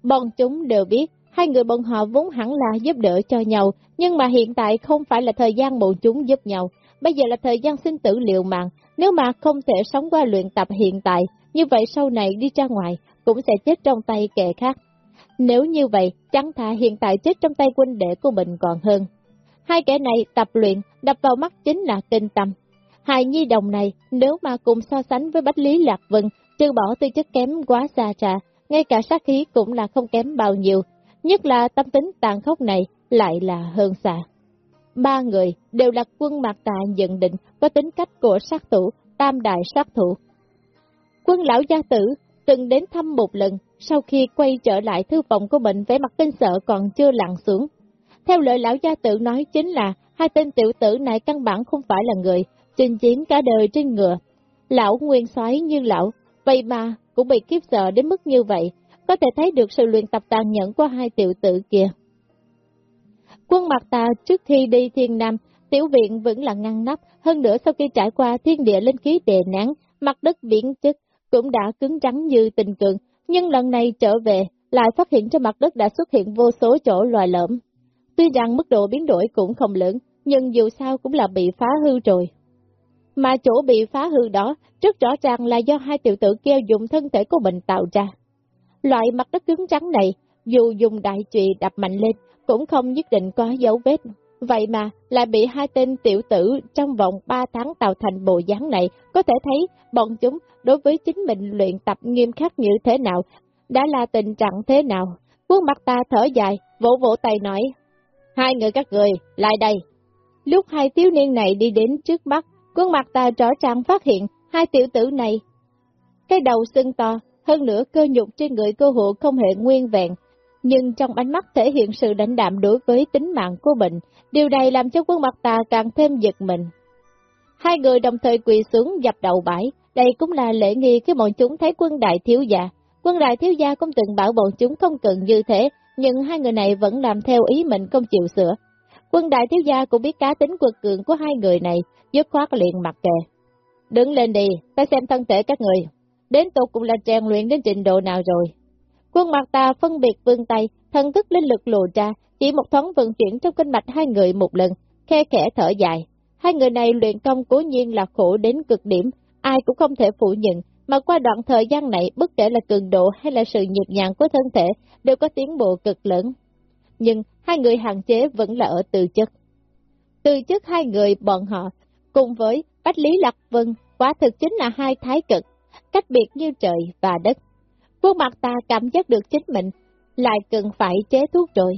Bọn chúng đều biết, hai người bọn họ vốn hẳn là giúp đỡ cho nhau, nhưng mà hiện tại không phải là thời gian bọn chúng giúp nhau, bây giờ là thời gian sinh tử liệu mạng, nếu mà không thể sống qua luyện tập hiện tại, như vậy sau này đi ra ngoài cũng sẽ chết trong tay kẻ khác. Nếu như vậy, chẳng thà hiện tại chết trong tay quân đệ của mình còn hơn. Hai kẻ này tập luyện, đập vào mắt chính là kinh tâm. Hai nhi đồng này, nếu mà cùng so sánh với Bách Lý Lạc Vân, trừ bỏ tư chất kém quá xa trà, ngay cả sát khí cũng là không kém bao nhiêu, nhất là tâm tính tàn khốc này lại là hơn xa. Ba người đều là quân mạc tà nhận định có tính cách của sát thủ, tam đại sát thủ. Quân lão gia tử từng đến thăm một lần, sau khi quay trở lại thư phòng của mình vẻ mặt kinh sợ còn chưa lặn xuống. Theo lời lão gia tự nói chính là hai tên tiểu tử này căn bản không phải là người, chinh chiến cả đời trên ngựa. Lão nguyên soái như lão, vậy mà cũng bị kiếp sợ đến mức như vậy, có thể thấy được sự luyện tập tàn nhẫn của hai tiểu tử kia. Quân mặt ta trước khi đi thiên nam, tiểu viện vẫn là ngăn nắp, hơn nữa sau khi trải qua thiên địa linh khí đè nắng, mặt đất biển chất cũng đã cứng rắn như tình cường, nhưng lần này trở về, lại phát hiện trên mặt đất đã xuất hiện vô số chỗ loài lởm. Tuy rằng mức độ biến đổi cũng không lớn, nhưng dù sao cũng là bị phá hư rồi. Mà chỗ bị phá hư đó, rất rõ ràng là do hai tiểu tử kia dùng thân thể của mình tạo ra. Loại mặt đất cứng trắng này, dù dùng đại trụy đập mạnh lên, cũng không nhất định có dấu vết. Vậy mà, lại bị hai tên tiểu tử trong vòng 3 tháng tạo thành bộ dáng này, có thể thấy bọn chúng đối với chính mình luyện tập nghiêm khắc như thế nào, đã là tình trạng thế nào. Quân mặt ta thở dài, vỗ vỗ tay nói, hai người các người, lại đây. Lúc hai thiếu niên này đi đến trước mắt, quân mặt ta rõ ràng phát hiện hai tiểu tử này. Cái đầu sưng to, hơn nữa cơ nhục trên người cơ hộ không hề nguyên vẹn, nhưng trong ánh mắt thể hiện sự đánh đạm đối với tính mạng của mình, điều này làm cho quân mặt ta càng thêm giật mình. Hai người đồng thời quỳ xuống dập đầu bãi, đây cũng là lễ nghi khi bọn chúng thấy quân đại thiếu gia. Quân đại thiếu gia cũng từng bảo bọn chúng không cần như thế, nhưng hai người này vẫn làm theo ý mình không chịu sửa. Quân đại thiếu gia cũng biết cá tính quật cường của hai người này, dứt khoát liền mặt kề. Đứng lên đi, ta xem thân thể các người. Đến tục cũng là rèn luyện đến trình độ nào rồi. Quân mặt ta phân biệt vương tay, thân thức linh lực lộ ra, chỉ một thoáng vận chuyển trong kinh mạch hai người một lần, khe khẽ thở dài. Hai người này luyện công cố nhiên là khổ đến cực điểm, ai cũng không thể phủ nhận, mà qua đoạn thời gian này bất kể là cường độ hay là sự nhịp nhàng của thân thể đều có tiến bộ cực lớn. Nhưng hai người hạn chế vẫn là ở từ chất. Từ chất hai người bọn họ, cùng với Bách Lý Lạc Vân, quả thực chính là hai thái cực, cách biệt như trời và đất. Khuôn mặt ta cảm giác được chính mình, lại cần phải chế thuốc rồi.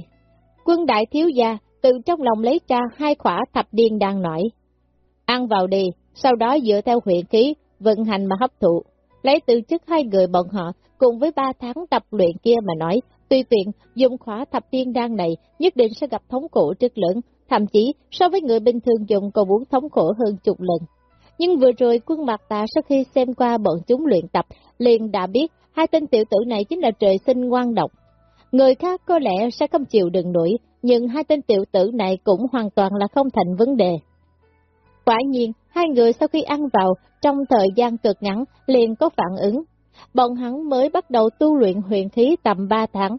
Quân đại thiếu gia từ trong lòng lấy ra hai khỏa thập điên đang nổi. Ăn vào đi, sau đó dựa theo huyện khí, vận hành mà hấp thụ. Lấy từ chức hai người bọn họ, cùng với ba tháng tập luyện kia mà nói, tùy tiện dùng khỏa thập tiên đan này nhất định sẽ gặp thống khổ rất lớn, thậm chí so với người bình thường dùng còn muốn thống khổ hơn chục lần. Nhưng vừa rồi quân mặt ta sau khi xem qua bọn chúng luyện tập, liền đã biết hai tên tiểu tử này chính là trời sinh ngoan độc. Người khác có lẽ sẽ không chịu đựng nổi, nhưng hai tên tiểu tử này cũng hoàn toàn là không thành vấn đề. Quả nhiên, hai người sau khi ăn vào, trong thời gian cực ngắn, liền có phản ứng. Bọn hắn mới bắt đầu tu luyện huyền khí tầm 3 tháng,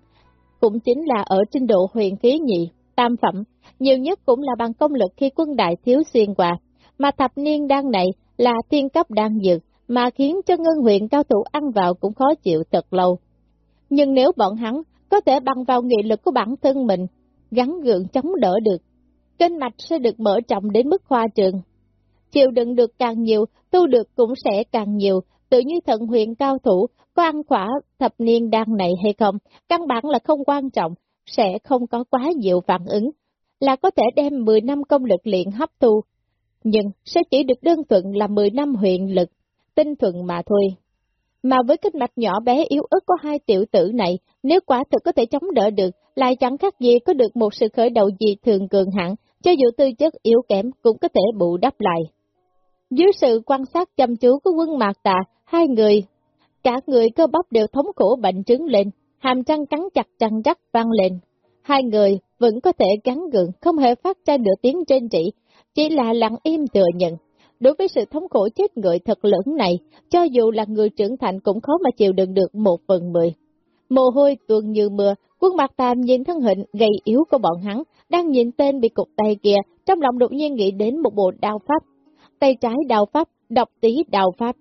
cũng chính là ở trình độ huyền khí nhị, tam phẩm, nhiều nhất cũng là bằng công lực khi quân đại thiếu xuyên qua, mà thập niên đan này là thiên cấp đan dược, mà khiến cho ngân huyện cao thủ ăn vào cũng khó chịu thật lâu. Nhưng nếu bọn hắn có thể bằng vào nghị lực của bản thân mình, gắn gượng chống đỡ được, kênh mạch sẽ được mở rộng đến mức khoa trường. Chịu đựng được càng nhiều, tu được cũng sẽ càng nhiều, tự như thận huyện cao thủ, có ăn khỏa thập niên đan này hay không, căn bản là không quan trọng, sẽ không có quá nhiều phản ứng, là có thể đem 10 năm công lực luyện hấp thu, nhưng sẽ chỉ được đơn thuận là 10 năm huyện lực, tinh thuận mà thôi. Mà với kinh mạch nhỏ bé yếu ớt có hai tiểu tử này, nếu quả thực có thể chống đỡ được, lại chẳng khác gì có được một sự khởi đầu gì thường cường hẳn, cho dù tư chất yếu kém cũng có thể bù đắp lại. Dưới sự quan sát chăm chú của quân mạc tà, hai người, cả người cơ bắp đều thống khổ bệnh trứng lên, hàm răng cắn chặt răng rắc vang lên. Hai người vẫn có thể gắn gượng, không hề phát ra nửa tiếng trên trị, chỉ là lặng im thừa nhận. Đối với sự thống khổ chết người thật lớn này, cho dù là người trưởng thành cũng khó mà chịu đựng được một phần mười. Mồ hôi tuôn như mưa, quân mặt tàm nhìn thân hình gầy yếu của bọn hắn, đang nhìn tên bị cục tay kia, trong lòng đột nhiên nghĩ đến một bộ đao pháp. Tay trái đao pháp, độc tí đao pháp.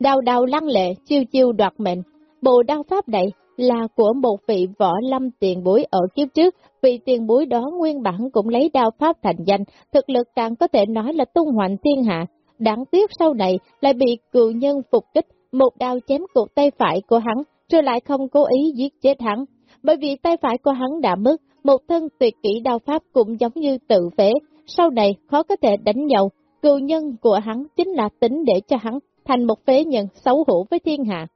Đao đao lăng lệ, chiêu chiêu đoạt mệnh. Bộ đao pháp này là của một vị võ lâm tiền bối ở kiếp trước, vị tiền bối đó nguyên bản cũng lấy đao pháp thành danh, thực lực càng có thể nói là tung hoành thiên hạ. Đáng tiếc sau này lại bị cựu nhân phục kích, một đao chém cụt tay phải của hắn, rồi lại không cố ý giết chết hắn. Bởi vì tay phải của hắn đã mất, một thân tuyệt kỹ đao pháp cũng giống như tự phế, sau này khó có thể đánh nhau. Cựu nhân của hắn chính là tính để cho hắn thành một phế nhân xấu hổ với thiên hạ.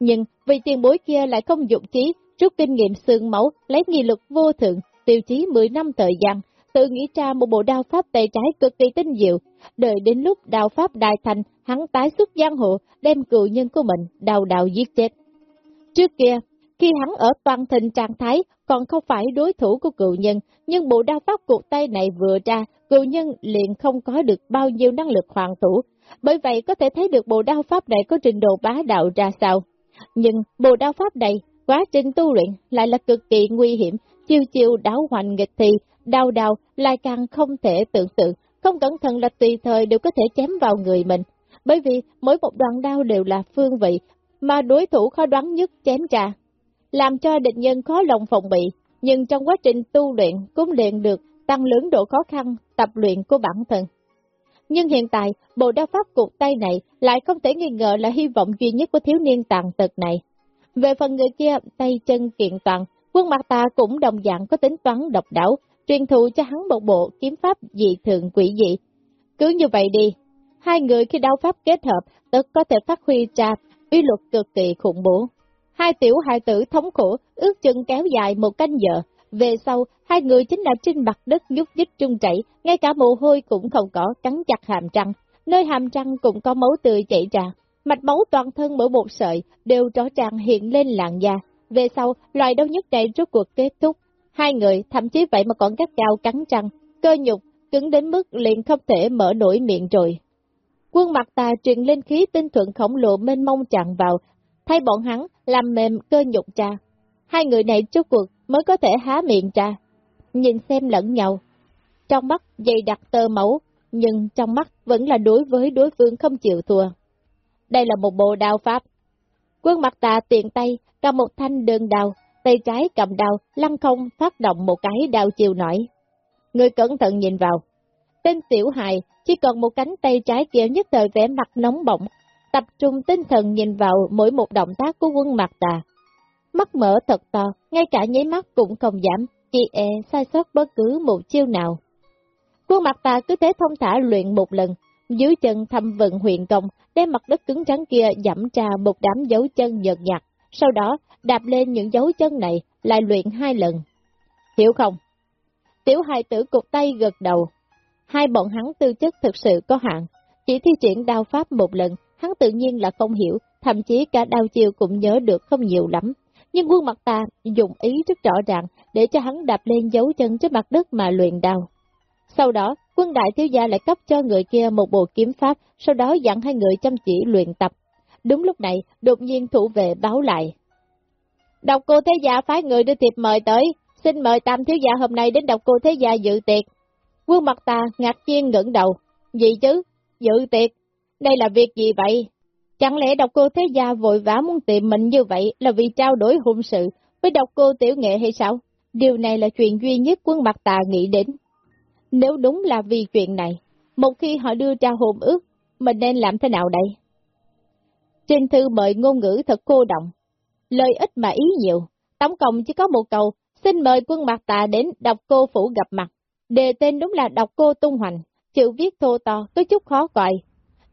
Nhưng vì tiền bối kia lại không dụng trí, rút kinh nghiệm xương máu, lấy nghi lực vô thượng, tiêu chí 10 năm thời gian, tự nghĩ ra một bộ đao pháp tay trái cực kỳ tinh diệu. Đợi đến lúc đao pháp đại thành, hắn tái xuất giang hồ, đem cựu nhân của mình đào đào giết chết. Trước kia, khi hắn ở toàn thịnh trạng thái, còn không phải đối thủ của cựu nhân, nhưng bộ đao pháp cuộc tay này vừa ra, cựu nhân liền không có được bao nhiêu năng lực hoàn thủ. Bởi vậy có thể thấy được bộ đao pháp này có trình độ bá đạo ra sao. Nhưng bộ đao pháp này, quá trình tu luyện lại là cực kỳ nguy hiểm, chiêu chiêu đáo hoành nghịch thì, đau đau lại càng không thể tưởng tượng, không cẩn thận là tùy thời đều có thể chém vào người mình. Bởi vì mỗi một đoạn đao đều là phương vị, mà đối thủ khó đoán nhất chém ra, làm cho địch nhân khó lòng phòng bị, nhưng trong quá trình tu luyện cũng luyện được tăng lớn độ khó khăn tập luyện của bản thân. Nhưng hiện tại, bộ đao pháp cụt tay này lại không thể nghi ngờ là hy vọng duy nhất của thiếu niên tàn tật này. Về phần người kia, tay chân kiện toàn, quân mặt ta cũng đồng dạng có tính toán độc đảo, truyền thụ cho hắn một bộ kiếm pháp dị thường quỷ dị. Cứ như vậy đi, hai người khi đao pháp kết hợp, tất có thể phát huy ra uy luật cực kỳ khủng bố. Hai tiểu hài tử thống khổ, ước chân kéo dài một canh giờ, về sau, hai người chính là trên mặt đất nhúc nhích trung chảy, ngay cả mồ hôi cũng không có, cắn chặt hàm răng, nơi hàm răng cũng có máu tươi chảy ra. Mạch máu toàn thân mỗi một sợi đều rõ ràng hiện lên làn da. Về sau, loài đau nhất này rốt cuộc kết thúc. Hai người, thậm chí vậy mà còn gắt cao cắn răng, cơ nhục, cứng đến mức liền không thể mở nổi miệng rồi. Quân mặt tà truyền lên khí tinh thuận khổng lồ mênh mông chặn vào, thay bọn hắn làm mềm cơ nhục cha. Hai người này trước cuộc mới có thể há miệng ra, nhìn xem lẫn nhau. Trong mắt dày đặc tơ mẫu, nhưng trong mắt vẫn là đối với đối phương không chịu thua. Đây là một bộ đao pháp. Quân mặt tà tiện tay, cầm một thanh đơn đao, tay trái cầm đao, lăng không phát động một cái đao chiều nổi. Người cẩn thận nhìn vào. Tên tiểu hài chỉ còn một cánh tay trái kia nhất thời vẻ mặt nóng bỏng, tập trung tinh thần nhìn vào mỗi một động tác của quân mặt tà mắt mở thật to, ngay cả nháy mắt cũng không giảm, chỉ e sai sót bất cứ một chiêu nào. Quân mặt ta cứ thế thông thả luyện một lần, dưới chân thâm vận huyện công, đem mặt đất cứng trắng kia dẫm trà một đám dấu chân nhợt nhạt, sau đó đạp lên những dấu chân này, lại luyện hai lần. Hiểu không? Tiểu hài tử cục tay gật đầu. Hai bọn hắn tư chất thực sự có hạn, chỉ thi triển đao pháp một lần, hắn tự nhiên là không hiểu, thậm chí cả đao chiêu cũng nhớ được không nhiều lắm. Nhưng quân mặt ta dùng ý rất rõ ràng để cho hắn đạp lên dấu chân trên mặt đất mà luyện đào. Sau đó, quân đại thiếu gia lại cấp cho người kia một bộ kiếm pháp, sau đó dặn hai người chăm chỉ luyện tập. Đúng lúc này, đột nhiên thủ vệ báo lại. Độc cô thế gia phái người đưa thiệp mời tới, xin mời tam thiếu gia hôm nay đến độc cô thế gia dự tiệc. Quân mặt ta ngạc nhiên ngẩng đầu, gì chứ, dự tiệc, đây là việc gì vậy? Chẳng lẽ độc cô thế gia vội vã muốn tìm mình như vậy là vì trao đổi hôn sự với độc cô tiểu nghệ hay sao? Điều này là chuyện duy nhất quân mặt tà nghĩ đến. Nếu đúng là vì chuyện này, một khi họ đưa ra hôn ước, mình nên làm thế nào đây? Trên thư mời ngôn ngữ thật cô động, lời ít mà ý nhiều, tổng cộng chỉ có một câu, xin mời quân mặt tà đến đọc cô phủ gặp mặt. Đề tên đúng là đọc cô tung hoành, chữ viết thô to, có chút khó coi.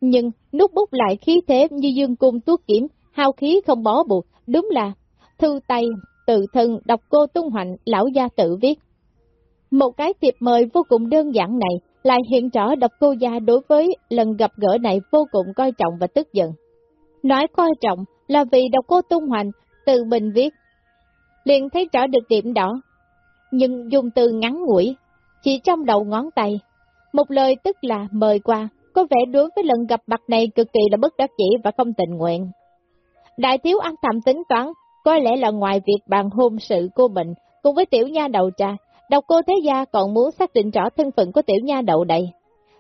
Nhưng nút bút lại khí thế như dương cung tuốt kiểm, hao khí không bó buộc, đúng là thư tay, tự thân đọc cô tung hoành, lão gia tự viết. Một cái thiệp mời vô cùng đơn giản này, lại hiện rõ độc cô gia đối với lần gặp gỡ này vô cùng coi trọng và tức giận. Nói coi trọng là vì độc cô tung hoành từ mình viết, liền thấy rõ được điểm đó, nhưng dùng từ ngắn ngủi, chỉ trong đầu ngón tay. Một lời tức là mời qua, có vẻ đối với lần gặp mặt này cực kỳ là bất đắc dĩ và không tình nguyện. Đại thiếu ăn thầm tính toán, có lẽ là ngoài việc bàn hôn sự của mình, cùng với tiểu nha đầu trà, độc cô thế gia còn muốn xác định rõ thân phận của tiểu nha đậu đây.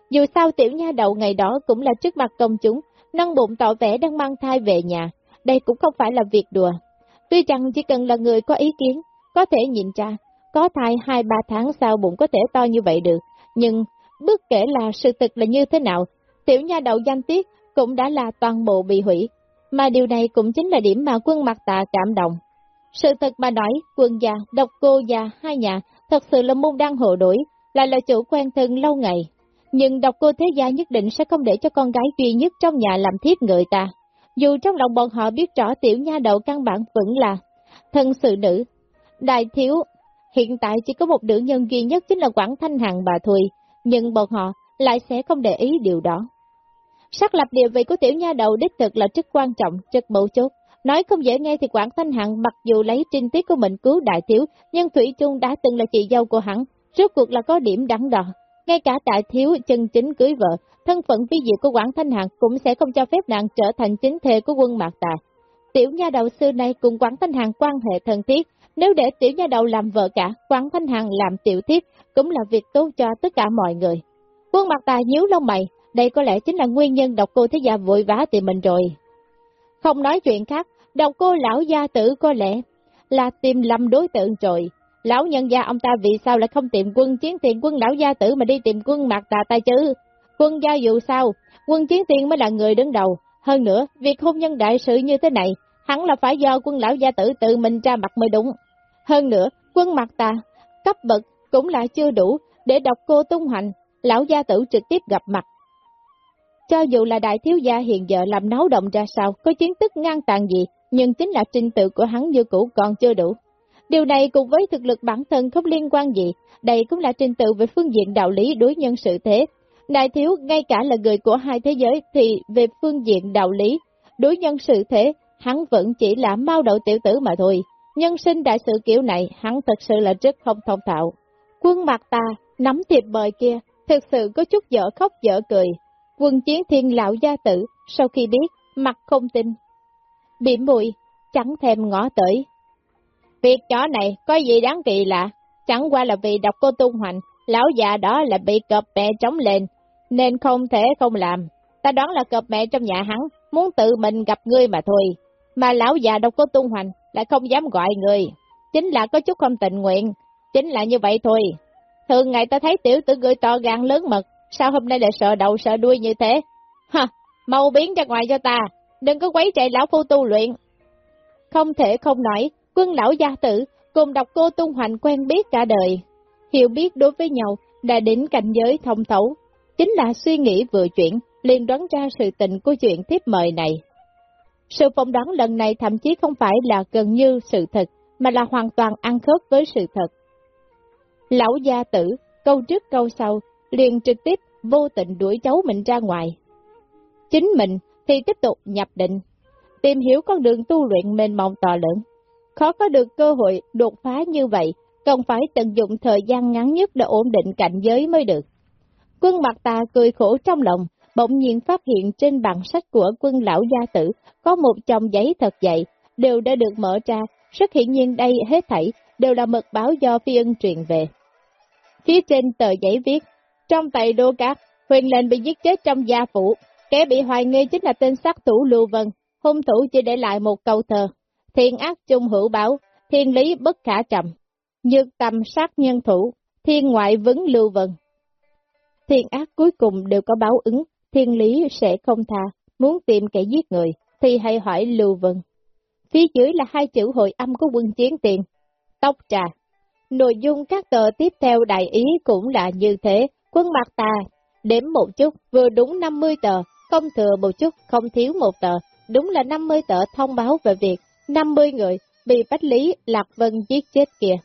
Dù sao tiểu nha đậu ngày đó cũng là trước mặt công chúng, nâng bụng tỏ vẻ đang mang thai về nhà, đây cũng không phải là việc đùa. Tuy rằng chỉ cần là người có ý kiến, có thể nhìn ra, có thai 2-3 tháng sau bụng có thể to như vậy được, nhưng bất kể là sự thực là như thế nào, tiểu nha đầu danh tiết cũng đã là toàn bộ bị hủy, mà điều này cũng chính là điểm mà quân mặt tạ cảm động. Sự thật mà nói, quân gia, độc cô gia, hai nhà, thật sự là môn đang hộ đuổi lại là chủ quen thân lâu ngày. Nhưng độc cô thế gia nhất định sẽ không để cho con gái duy nhất trong nhà làm thiếp người ta. Dù trong lòng bọn họ biết rõ tiểu nha đầu căn bản vẫn là thân sự nữ. Đại thiếu, hiện tại chỉ có một nữ nhân duy nhất chính là Quảng Thanh Hằng bà Thùy, nhưng bọn họ lại sẽ không để ý điều đó. Xác lập địa vị của tiểu nha đầu đích thực là rất quan trọng, rất mấu chốt. Nói không dễ nghe thì Quảng Thanh Hằng mặc dù lấy trinh tiết của mình cứu đại thiếu, nhưng Thủy chung đã từng là chị dâu của hắn, rốt cuộc là có điểm đắn đo. Ngay cả đại thiếu chân chính cưới vợ, thân phận vi diệu của Quảng Thanh Hằng cũng sẽ không cho phép nàng trở thành chính thê của quân mạc tà. Tiểu nha đầu xưa nay cùng Quảng Thanh Hằng quan hệ thân thiết, nếu để tiểu nha đầu làm vợ cả, Quảng Thanh Hằng làm tiểu thiếp cũng là việc tốt cho tất cả mọi người. Quân mặt ta nhíu lông mày, đây có lẽ chính là nguyên nhân độc cô thế gia vội vã tìm mình rồi. Không nói chuyện khác, độc cô lão gia tử có lẽ là tìm lầm đối tượng rồi. Lão nhân gia ông ta vì sao lại không tìm quân chiến tiền quân lão gia tử mà đi tìm quân mặt tà tay chứ? Quân gia dù sao, quân chiến tiền mới là người đứng đầu. Hơn nữa, việc hôn nhân đại sự như thế này, hẳn là phải do quân lão gia tử tự mình ra mặt mới đúng. Hơn nữa, quân mặt tà, cấp bậc cũng là chưa đủ để đọc cô tung hành, lão gia tử trực tiếp gặp mặt. Cho dù là đại thiếu gia hiện giờ làm náo động ra sao, có chiến tức ngang tàn gì, nhưng chính là trình tự của hắn như cũ còn chưa đủ. Điều này cùng với thực lực bản thân không liên quan gì, đây cũng là trình tự về phương diện đạo lý đối nhân sự thế. Đại thiếu ngay cả là người của hai thế giới thì về phương diện đạo lý, đối nhân sự thế, hắn vẫn chỉ là mau đậu tiểu tử mà thôi. Nhân sinh đại sự kiểu này, hắn thật sự là rất không thông thạo. Quân mặt ta, nắm thiệp bời kia, thực sự có chút dở khóc dở cười. Quân chiến thiên lão gia tử, sau khi biết, mặt không tin. Bị mùi, chẳng thèm ngõ tới. Việc chó này có gì đáng kỳ lạ, chẳng qua là vì đọc cô tung hoành, lão già đó là bị cọp mẹ trống lên, nên không thể không làm. Ta đoán là cọp mẹ trong nhà hắn, muốn tự mình gặp ngươi mà thôi. Mà lão già đọc cô tung hoành, lại không dám gọi người. Chính là có chút không tình nguyện, chính là như vậy thôi. Thường ngày ta thấy tiểu tử người to gan lớn mật, sao hôm nay lại sợ đầu sợ đuôi như thế? Ha, mau biến ra ngoài cho ta, đừng có quấy chạy lão phu tu luyện. Không thể không nói, quân lão gia tử cùng đọc cô tung hoành quen biết cả đời. Hiểu biết đối với nhau đã đến cảnh giới thông thấu, chính là suy nghĩ vừa chuyển, liền đoán ra sự tình của chuyện tiếp mời này. Sự phỏng đoán lần này thậm chí không phải là gần như sự thật, mà là hoàn toàn ăn khớp với sự thật. Lão gia tử, câu trước câu sau, liền trực tiếp vô tình đuổi cháu mình ra ngoài. chính mình thì tiếp tục nhập định, tìm hiểu con đường tu luyện mênh mông to lớn. Khó có được cơ hội đột phá như vậy, cần phải tận dụng thời gian ngắn nhất để ổn định cảnh giới mới được. Quân mặt ta cười khổ trong lòng, bỗng nhiên phát hiện trên bản sách của quân lão gia tử có một chồng giấy thật dày, đều đã được mở ra, rất hiển nhiên đây hết thảy đều là mật báo do phi ân truyền về. Phía trên tờ giấy viết, trong tay đô cát, huyền lệnh bị giết chết trong gia phủ, kẻ bị hoài nghi chính là tên sát thủ Lưu Vân, hung thủ chỉ để lại một câu thơ, thiên ác chung hữu báo, thiên lý bất khả trầm, nhược tầm sát nhân thủ, thiên ngoại vấn Lưu Vân. Thiên ác cuối cùng đều có báo ứng, thiên lý sẽ không tha, muốn tìm kẻ giết người, thì hãy hỏi Lưu Vân. Phía dưới là hai chữ hội âm của quân chiến tiền, tóc trà. Nội dung các tờ tiếp theo đại ý cũng là như thế, quân mặt tà, đếm một chút, vừa đúng 50 tờ, không thừa một chút, không thiếu một tờ, đúng là 50 tờ thông báo về việc 50 người bị Bách Lý Lạc Vân giết chết kìa.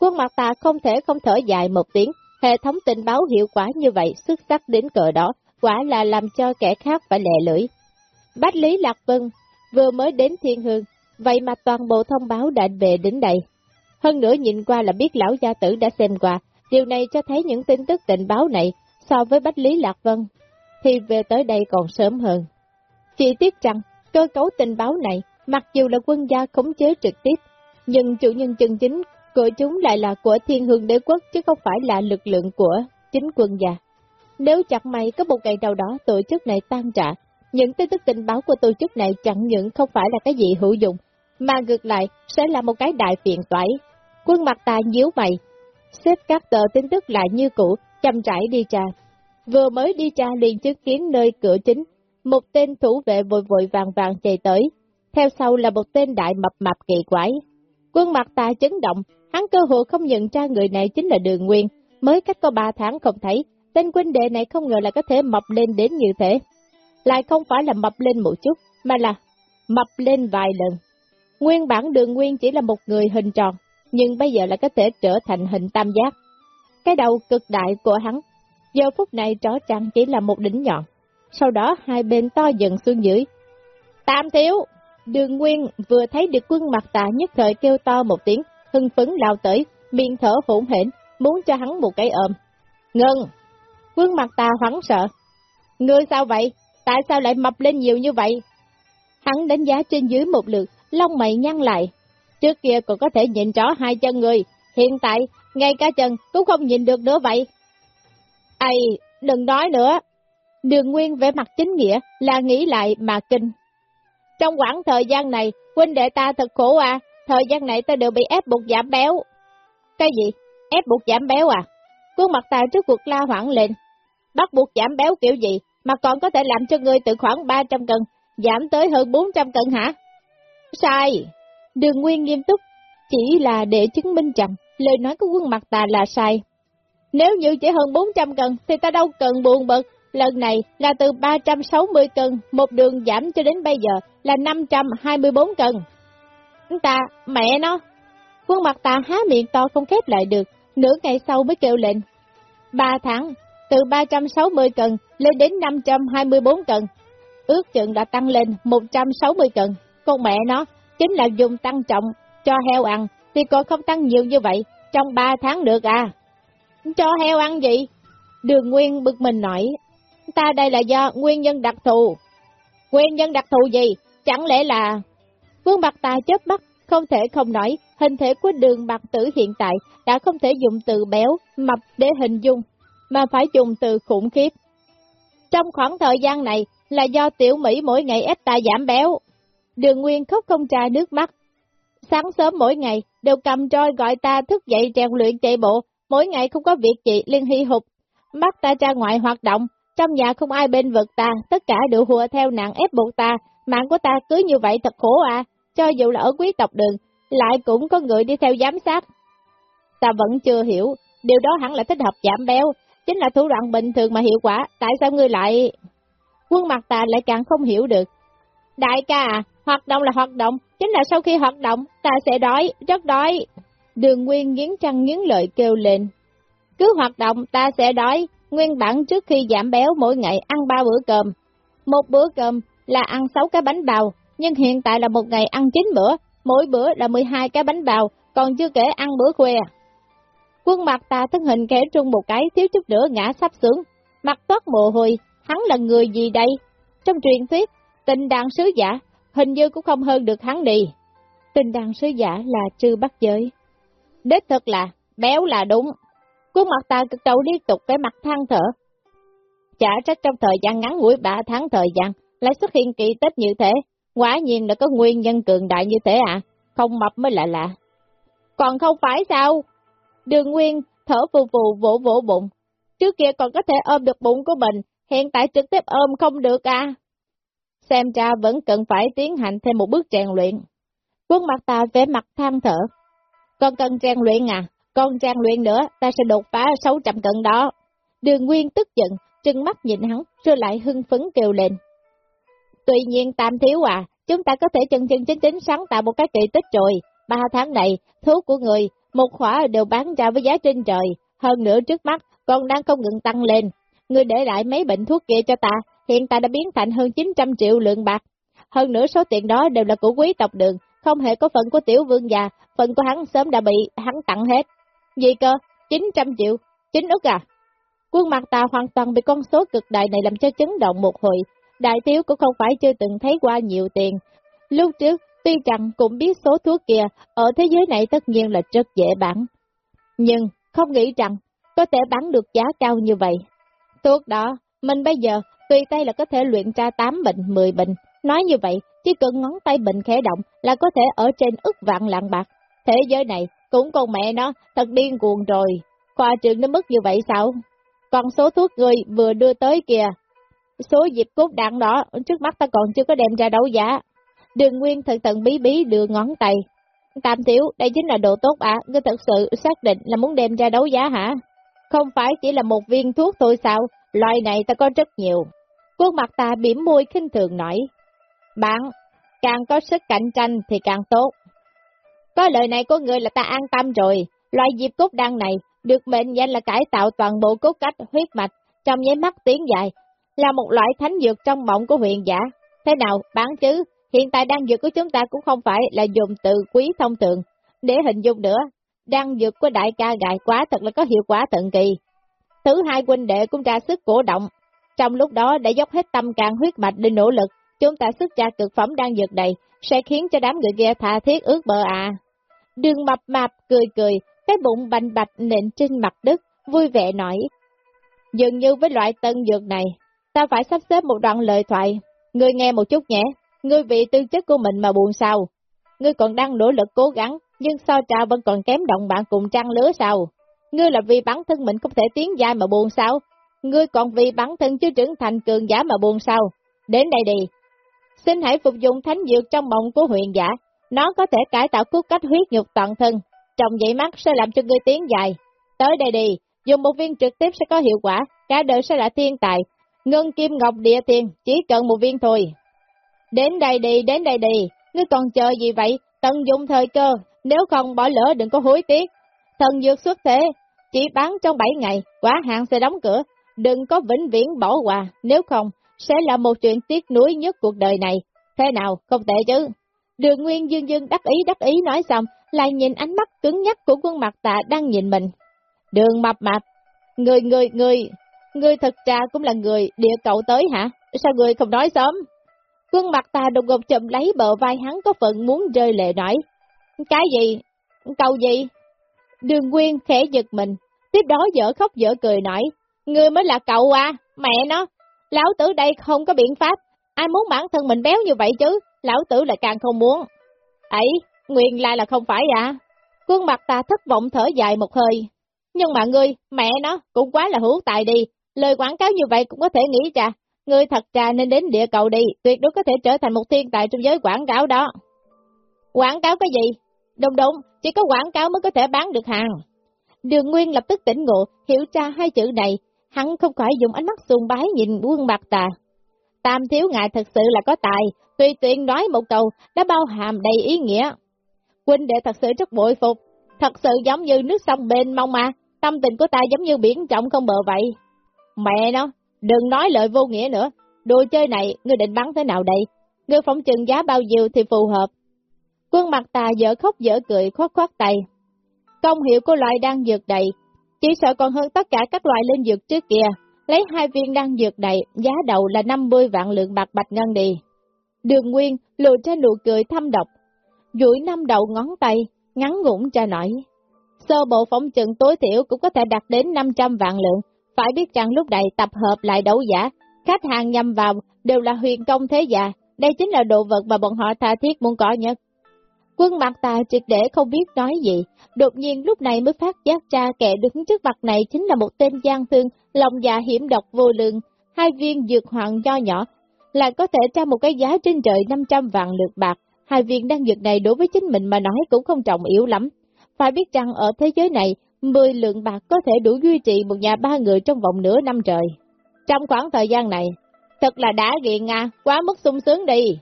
Quân mặt tà không thể không thở dài một tiếng, hệ thống tình báo hiệu quả như vậy xuất sắc đến cỡ đó, quả là làm cho kẻ khác phải lẹ lưỡi. Bách Lý Lạc Vân vừa mới đến thiên hương, vậy mà toàn bộ thông báo đã về đến đây. Hơn nữa nhìn qua là biết lão gia tử đã xem qua, điều này cho thấy những tin tức tình báo này so với Bách Lý Lạc Vân, thì về tới đây còn sớm hơn. Chỉ tiếc rằng, cơ cấu tình báo này, mặc dù là quân gia khống chế trực tiếp, nhưng chủ nhân chân chính của chúng lại là của thiên hương đế quốc chứ không phải là lực lượng của chính quân gia. Nếu chặt may có một ngày nào đó tổ chức này tan trả, những tin tức tình báo của tổ chức này chẳng những không phải là cái gì hữu dụng, mà ngược lại sẽ là một cái đại phiền toái. Quân mặt ta nhíu mày, xếp các tờ tin tức lại như cũ, chăm trải đi tra. Vừa mới đi tra liền chứng kiến nơi cửa chính, một tên thủ vệ vội vội vàng vàng chạy tới, theo sau là một tên đại mập mập kỳ quái. Quân mặt ta chấn động, hắn cơ hội không nhận ra người này chính là đường nguyên, mới cách có ba tháng không thấy, tên quân đệ này không ngờ là có thể mập lên đến như thế. Lại không phải là mập lên một chút, mà là mập lên vài lần. Nguyên bản đường nguyên chỉ là một người hình tròn, nhưng bây giờ lại có thể trở thành hình tam giác. Cái đầu cực đại của hắn, giờ phút này rõ ràng chỉ là một đỉnh nhọn, sau đó hai bên to dần xuống dưới. Tam thiếu! Đường Nguyên vừa thấy được quân mặt tà nhất thời kêu to một tiếng, hưng phấn lao tới, miệng thở hỗn hển, muốn cho hắn một cái ôm. Ngân! Quân mặt tà hoảng sợ. Ngươi sao vậy? Tại sao lại mập lên nhiều như vậy? Hắn đánh giá trên dưới một lượt, lông mày nhăn lại. Trước kia còn có thể nhìn rõ hai chân người, hiện tại, ngay cả chân cũng không nhìn được nữa vậy. Ây, đừng nói nữa. Đường Nguyên vẻ mặt chính nghĩa là nghĩ lại mà kinh. Trong khoảng thời gian này, huynh đệ ta thật khổ à, thời gian này ta đều bị ép buộc giảm béo. Cái gì? Ép buộc giảm béo à? Quân mặt ta trước cuộc la hoảng lên. Bắt buộc giảm béo kiểu gì, mà còn có thể làm cho ngươi từ khoảng 300 cân, giảm tới hơn 400 cân hả? Sai! Đường Nguyên nghiêm túc, chỉ là để chứng minh rằng lời nói của quân mặt tà là sai. Nếu như chỉ hơn 400 cân thì ta đâu cần buồn bực, lần này là từ 360 cân, một đường giảm cho đến bây giờ là 524 cân. Ta, mẹ nó! Quân mặt tà há miệng to không khép lại được, nửa ngày sau mới kêu lệnh. Ba tháng, từ 360 cân lên đến 524 cân, ước chừng đã tăng lên 160 cân. Con mẹ nó, chính là dùng tăng trọng cho heo ăn, thì còn không tăng nhiều như vậy, trong ba tháng được à. Cho heo ăn gì? Đường Nguyên bực mình nói, ta đây là do nguyên nhân đặc thù. Nguyên nhân đặc thù gì? Chẳng lẽ là... Vương Bạc ta chớp mắt, không thể không nói, hình thể của đường bạc tử hiện tại đã không thể dùng từ béo, mập để hình dung, mà phải dùng từ khủng khiếp. Trong khoảng thời gian này là do tiểu Mỹ mỗi ngày ép ta giảm béo. Đường Nguyên khóc không tra nước mắt. Sáng sớm mỗi ngày đều cầm roi gọi ta thức dậy rèn luyện chạy bộ, mỗi ngày không có việc gì liên hy hụt. Bắt ta ra ngoài hoạt động, trong nhà không ai bên vực ta, tất cả đều hùa theo nạn ép buộc ta, mạng của ta cứ như vậy thật khổ à, cho dù là ở quý tộc đường, lại cũng có người đi theo giám sát. Ta vẫn chưa hiểu, điều đó hẳn là thích hợp giảm béo, chính là thủ đoạn bình thường mà hiệu quả, tại sao ngươi lại... Quân mặt ta lại càng không hiểu được. Đại ca à, hoạt động là hoạt động, chính là sau khi hoạt động, ta sẽ đói, rất đói. Đường Nguyên nghiến trăng nghiến lợi kêu lên. Cứ hoạt động ta sẽ đói, nguyên bản trước khi giảm béo mỗi ngày ăn ba bữa cơm. Một bữa cơm là ăn 6 cái bánh bào, nhưng hiện tại là một ngày ăn 9 bữa, mỗi bữa là 12 cái bánh bào, còn chưa kể ăn bữa khuya. Quân mặt ta thân hình kẻ trung một cái thiếu chút nữa ngã sắp xuống, mặt toát mồ hôi, hắn là người gì đây? Trong truyền thuyết, tình đàn sứ giả, hình như cũng không hơn được hắn đi. Tình đàn sứ giả là trư bắt giới. Đích thật là, béo là đúng. khuôn mặt ta cực đầu liên tục cái mặt than thở. Chả trách trong thời gian ngắn ngủi ba tháng thời gian, lại xuất hiện kỳ tích như thế. Quả nhiên là có nguyên nhân cường đại như thế à, không mập mới lạ lạ. Còn không phải sao? Đường Nguyên thở phù phù vỗ vỗ bụng. Trước kia còn có thể ôm được bụng của mình, hiện tại trực tiếp ôm không được à. Xem ra vẫn cần phải tiến hành thêm một bước rèn luyện. Quân mặt ta vẻ mặt than thở. Con cần rèn luyện à? Con rèn luyện nữa, ta sẽ đột phá 600 cân đó. Đường Nguyên tức giận, trừng mắt nhìn hắn, rồi lại hưng phấn kêu lên. Tuy nhiên tam thiếu à, chúng ta có thể chân chân chính chính sáng tạo một cái kỳ tích rồi. Ba tháng này, thuốc của người, một khỏa đều bán ra với giá trên trời. Hơn nữa trước mắt, còn đang không ngừng tăng lên. Người để lại mấy bệnh thuốc kia cho ta, hiện tại đã biến thành hơn 900 triệu lượng bạc. Hơn nữa số tiền đó đều là của quý tộc đường, không hề có phần của tiểu vương già, phần của hắn sớm đã bị hắn tặng hết. Gì cơ? 900 triệu? Chính ức à? Quân mặt ta hoàn toàn bị con số cực đại này làm cho chấn động một hồi. Đại thiếu cũng không phải chưa từng thấy qua nhiều tiền. Lúc trước, tuy rằng cũng biết số thuốc kia, ở thế giới này tất nhiên là rất dễ bán. Nhưng, không nghĩ rằng, có thể bán được giá cao như vậy. Thuốc đó, mình bây giờ, tùy tay là có thể luyện ra 8 bệnh, 10 bệnh. Nói như vậy, chỉ cần ngón tay bệnh khẽ động là có thể ở trên ức vạn lạng bạc. Thế giới này, cũng con mẹ nó, thật điên cuồng rồi. Khoa trường nó mất như vậy sao? Còn số thuốc người vừa đưa tới kìa, số dịp cốt đạn đó, trước mắt ta còn chưa có đem ra đấu giá. Đường Nguyên thật tận bí bí đưa ngón tay. Tam thiếu, đây chính là đồ tốt à, ngươi thật sự xác định là muốn đem ra đấu giá hả? Không phải chỉ là một viên thuốc thôi sao, loại này ta có rất nhiều. Khuôn mặt ta biểm môi khinh thường nói. Bạn, càng có sức cạnh tranh thì càng tốt. Có lời này của người là ta an tâm rồi, loại diệp cốt đăng này được mệnh danh là cải tạo toàn bộ cốt cách huyết mạch trong nháy mắt tiến dài, là một loại thánh dược trong mộng của huyền giả. Thế nào, bán chứ, hiện tại đan dược của chúng ta cũng không phải là dùng từ quý thông thường, để hình dung nữa, đan dược của đại ca gại quá thật là có hiệu quả tận kỳ. Thứ hai huynh đệ cũng ra sức cổ động, trong lúc đó đã dốc hết tâm can huyết mạch để nỗ lực, chúng ta xuất ra cực phẩm đang dược đầy sẽ khiến cho đám người kia tha thiết ước bờ à. Đường mập mạp cười cười, cái bụng bành bạch nện trên mặt đất, vui vẻ nói. Dường như với loại tân dược này, ta phải sắp xếp một đoạn lời thoại. Ngươi nghe một chút nhé, ngươi vì tư chất của mình mà buồn sao. Ngươi còn đang nỗ lực cố gắng, nhưng sao trà vẫn còn kém động bạn cùng trăng lứa sao? Ngươi là vì bản thân mình không thể tiến dài mà buồn sao? Ngươi còn vì bản thân chưa trưởng thành cường giả mà buồn sao? Đến đây đi. Xin hãy phục dụng thánh dược trong mộng của Huyền giả. Nó có thể cải tạo cốt cách huyết nhục toàn thân, trong dậy mắt sẽ làm cho ngươi tiến dài. Tới đây đi, dùng một viên trực tiếp sẽ có hiệu quả, cả đời sẽ là thiên tài. Ngân kim ngọc địa tiền, chỉ cần một viên thôi. Đến đây đi, đến đây đi, ngươi còn chờ gì vậy? Tận dụng thời cơ, nếu không bỏ lỡ đừng có hối tiếc. Thần dược xuất thế, chỉ bán trong 7 ngày, quả hạn sẽ đóng cửa. Đừng có vĩnh viễn bỏ qua, nếu không, sẽ là một chuyện tiếc nuối nhất cuộc đời này. Thế nào, không tệ chứ? Đường Nguyên Dương Dương đắc ý đắc ý nói xong, lại nhìn ánh mắt cứng nhắc của quân mặt tạ đang nhìn mình. Đường mập mạp, người người người, người thật ra cũng là người địa cậu tới hả? Sao người không nói sớm? Quân mặt tạ đột ngột chậm lấy bờ vai hắn có phận muốn rơi lệ nói. Cái gì? Câu gì? Đường Nguyên khẽ giật mình, tiếp đó dở khóc dở cười nói ngươi mới là cậu à, mẹ nó, lão tử đây không có biện pháp, ai muốn bản thân mình béo như vậy chứ, lão tử lại càng không muốn. Ấy, Nguyên lai là không phải à? Quân mặt ta thất vọng thở dài một hơi. Nhưng mà ngươi, mẹ nó, cũng quá là hữu tài đi. Lời quảng cáo như vậy cũng có thể nghĩ chà, Ngươi thật ra nên đến địa cầu đi, tuyệt đối có thể trở thành một thiên tài trong giới quảng cáo đó. Quảng cáo cái gì? Đúng đúng, chỉ có quảng cáo mới có thể bán được hàng. Đường Nguyên lập tức tỉnh ngộ, hiểu ra hai chữ này, hắn không khỏi dùng ánh mắt sùng bái nhìn quân mặt tà. Tam thiếu ngài thật sự là có tài, tùy tiện nói một câu, đã bao hàm đầy ý nghĩa. Huynh đệ thật sự rất bội phục, thật sự giống như nước sông bên mong mà, tâm tình của ta giống như biển trọng không bờ vậy. Mẹ nó, đừng nói lời vô nghĩa nữa, đồ chơi này, ngươi định bắn thế nào đây? Ngươi phóng chừng giá bao nhiêu thì phù hợp. Quân mặt tà dở khóc dở cười khoát khoát tay. Công hiệu của loại đang dược đầy chỉ sợ còn hơn tất cả các loại linh dược trước kia. Lấy hai viên đan dược đầy, giá đầu là 50 vạn lượng bạc bạch ngân đi. Đường Nguyên lộ ra nụ cười thâm độc, duỗi năm đầu ngón tay, ngắn ngủn tra nói. Sơ bộ phóng chừng tối thiểu cũng có thể đạt đến 500 vạn lượng, phải biết rằng lúc này tập hợp lại đấu giả, khách hàng nhằm vào đều là huyền công thế già, đây chính là đồ vật mà bọn họ tha thiết muốn có nhất. Quân mặt tà triệt để không biết nói gì, đột nhiên lúc này mới phát giác ra kẻ đứng trước mặt này chính là một tên gian thương, lòng dạ hiểm độc vô lương. hai viên dược hoàng nho nhỏ, lại có thể tra một cái giá trên trời 500 vạn lượt bạc, hai viên đan dược này đối với chính mình mà nói cũng không trọng yếu lắm. Phải biết rằng ở thế giới này, 10 lượng bạc có thể đủ duy trì một nhà ba người trong vòng nửa năm trời. Trong khoảng thời gian này, thật là đã nghiện à, quá mức sung sướng đi.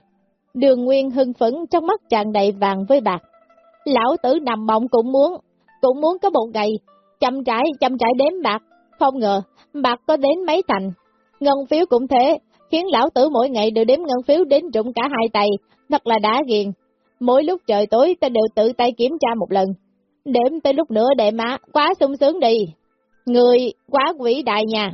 Đường Nguyên hưng phấn trong mắt tràn đầy vàng với bạc. Lão tử nằm mộng cũng muốn, cũng muốn có một ngày, chăm trải, chăm trải đếm bạc. Không ngờ, bạc có đến mấy thành. Ngân phiếu cũng thế, khiến lão tử mỗi ngày đều đếm ngân phiếu đến rụng cả hai tay, thật là đã ghiền. Mỗi lúc trời tối ta đều tự tay kiểm tra một lần. Đếm tới lúc nữa đệ má, quá sung sướng đi. Người, quá quỷ đại nha.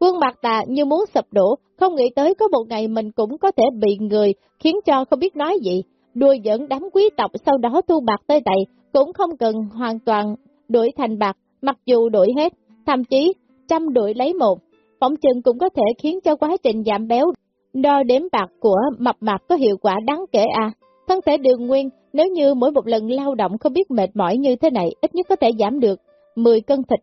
Quân mặt tà như muốn sập đổ, không nghĩ tới có một ngày mình cũng có thể bị người, khiến cho không biết nói gì. Đuôi dẫn đám quý tộc sau đó thu bạc tới tay, cũng không cần hoàn toàn đổi thành bạc, mặc dù đổi hết, thậm chí trăm đổi lấy một. Phỏng chừng cũng có thể khiến cho quá trình giảm béo, đo đếm bạc của mập mạp có hiệu quả đáng kể à. Thân thể đường nguyên, nếu như mỗi một lần lao động không biết mệt mỏi như thế này, ít nhất có thể giảm được 10 cân thịt.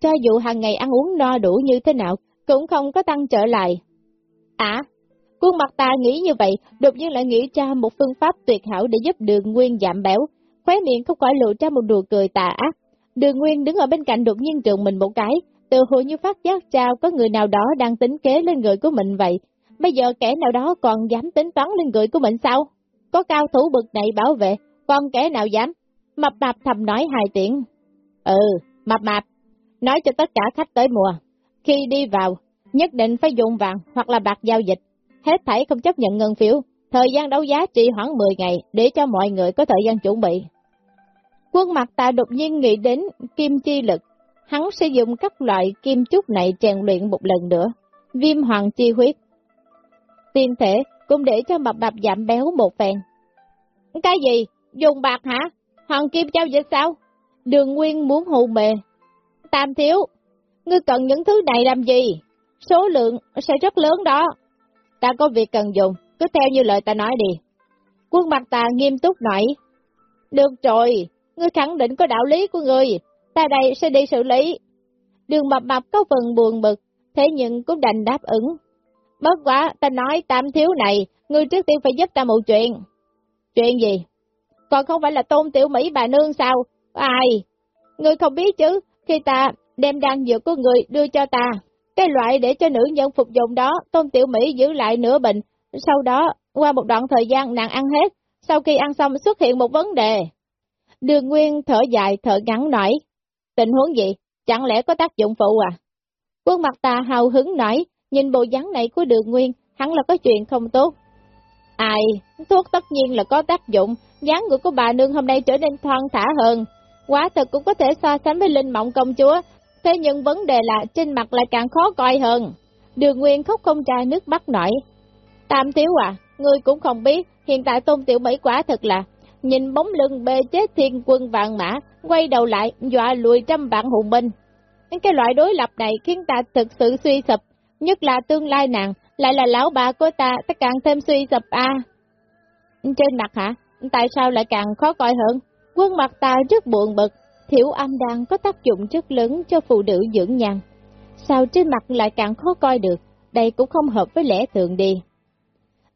Cho dù hàng ngày ăn uống no đủ như thế nào, cũng không có tăng trở lại. À, khuôn mặt ta nghĩ như vậy, đột nhiên lại nghĩ ra một phương pháp tuyệt hảo để giúp đường nguyên giảm béo. Khóe miệng không khỏi lộ ra một đùa cười tà ác. Đường nguyên đứng ở bên cạnh đột nhiên trượn mình một cái, từ hồi như phát giác trao có người nào đó đang tính kế lên người của mình vậy. Bây giờ kẻ nào đó còn dám tính toán lên người của mình sao? Có cao thủ bực này bảo vệ, còn kẻ nào dám? Mập mạp thầm nói hài tiện. Ừ, mập mạp, nói cho tất cả khách tới mùa. Khi đi vào, nhất định phải dùng vàng hoặc là bạc giao dịch. Hết thảy không chấp nhận ngân phiếu, thời gian đấu giá trị khoảng 10 ngày để cho mọi người có thời gian chuẩn bị. Quân mặt ta đột nhiên nghĩ đến kim chi lực, hắn sử dụng các loại kim trúc này rèn luyện một lần nữa, viêm hoàng chi huyết. Tiên thể cũng để cho mập mạp giảm béo một phen. Cái gì? Dùng bạc hả? Hoàng kim giao dịch sao? Đường Nguyên muốn hù mề. Tam thiếu, ngươi cần những thứ này làm gì? Số lượng sẽ rất lớn đó. Ta có việc cần dùng, cứ theo như lời ta nói đi. Quân mặt ta nghiêm túc nói. Được rồi, ngươi khẳng định có đạo lý của ngươi, ta đây sẽ đi xử lý. Đường mập mập có phần buồn bực, thế nhưng cũng đành đáp ứng. Bất quá, ta nói tam thiếu này, ngươi trước tiên phải giúp ta một chuyện. Chuyện gì? Còn không phải là tôn tiểu Mỹ bà nương sao? Ai? Ngươi không biết chứ, khi ta đem đan dược của người đưa cho ta, cái loại để cho nữ nhân phục dụng đó, tôn tiểu Mỹ giữ lại nửa bệnh, sau đó, qua một đoạn thời gian nàng ăn hết, sau khi ăn xong xuất hiện một vấn đề. Đường Nguyên thở dài thở ngắn nói, tình huống gì, chẳng lẽ có tác dụng phụ à? Quân mặt ta hào hứng nói, nhìn bộ dáng này của đường Nguyên, hắn là có chuyện không tốt. Ai, thuốc tất nhiên là có tác dụng, dáng người của bà nương hôm nay trở nên thoang thả hơn. Quá thật cũng có thể so sánh với Linh Mộng Công Chúa, thế nhưng vấn đề là trên mặt lại càng khó coi hơn. Đường Nguyên khóc không tra nước mắt nổi. Tam thiếu à, ngươi cũng không biết, hiện tại tôn tiểu mỹ quả thật là, nhìn bóng lưng bê chết thiên quân vạn mã, quay đầu lại, dọa lùi trăm vạn hùng binh. Cái loại đối lập này khiến ta thực sự suy sụp, nhất là tương lai nàng, lại là lão bà của ta, ta càng thêm suy sụp a. À. Trên mặt hả? Tại sao lại càng khó coi hơn? Quân mặt ta rất buồn bực, thiểu âm đang có tác dụng rất lớn cho phụ nữ dưỡng nhan, Sao trên mặt lại càng khó coi được, đây cũng không hợp với lẽ thường đi.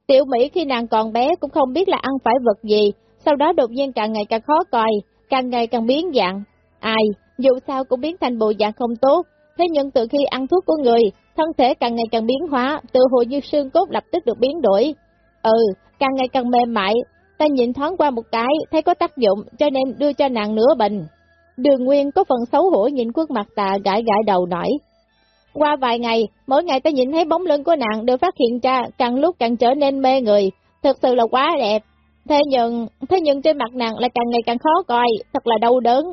Tiểu Mỹ khi nàng còn bé cũng không biết là ăn phải vật gì, sau đó đột nhiên càng ngày càng khó coi, càng ngày càng biến dạng. Ai, dù sao cũng biến thành bộ dạng không tốt, thế nhưng từ khi ăn thuốc của người, thân thể càng ngày càng biến hóa, từ hồi như xương cốt lập tức được biến đổi. Ừ, càng ngày càng mềm mại, ta nhìn thoáng qua một cái, thấy có tác dụng, cho nên đưa cho nàng nửa bình. Đường Nguyên có phần xấu hổ nhìn khuôn mặt tà gãi gãi đầu nổi. Qua vài ngày, mỗi ngày ta nhìn thấy bóng lưng của nàng đều phát hiện ra càng lúc càng trở nên mê người, thật sự là quá đẹp. Thế nhưng, thế nhưng trên mặt nàng lại càng ngày càng khó coi, thật là đau đớn.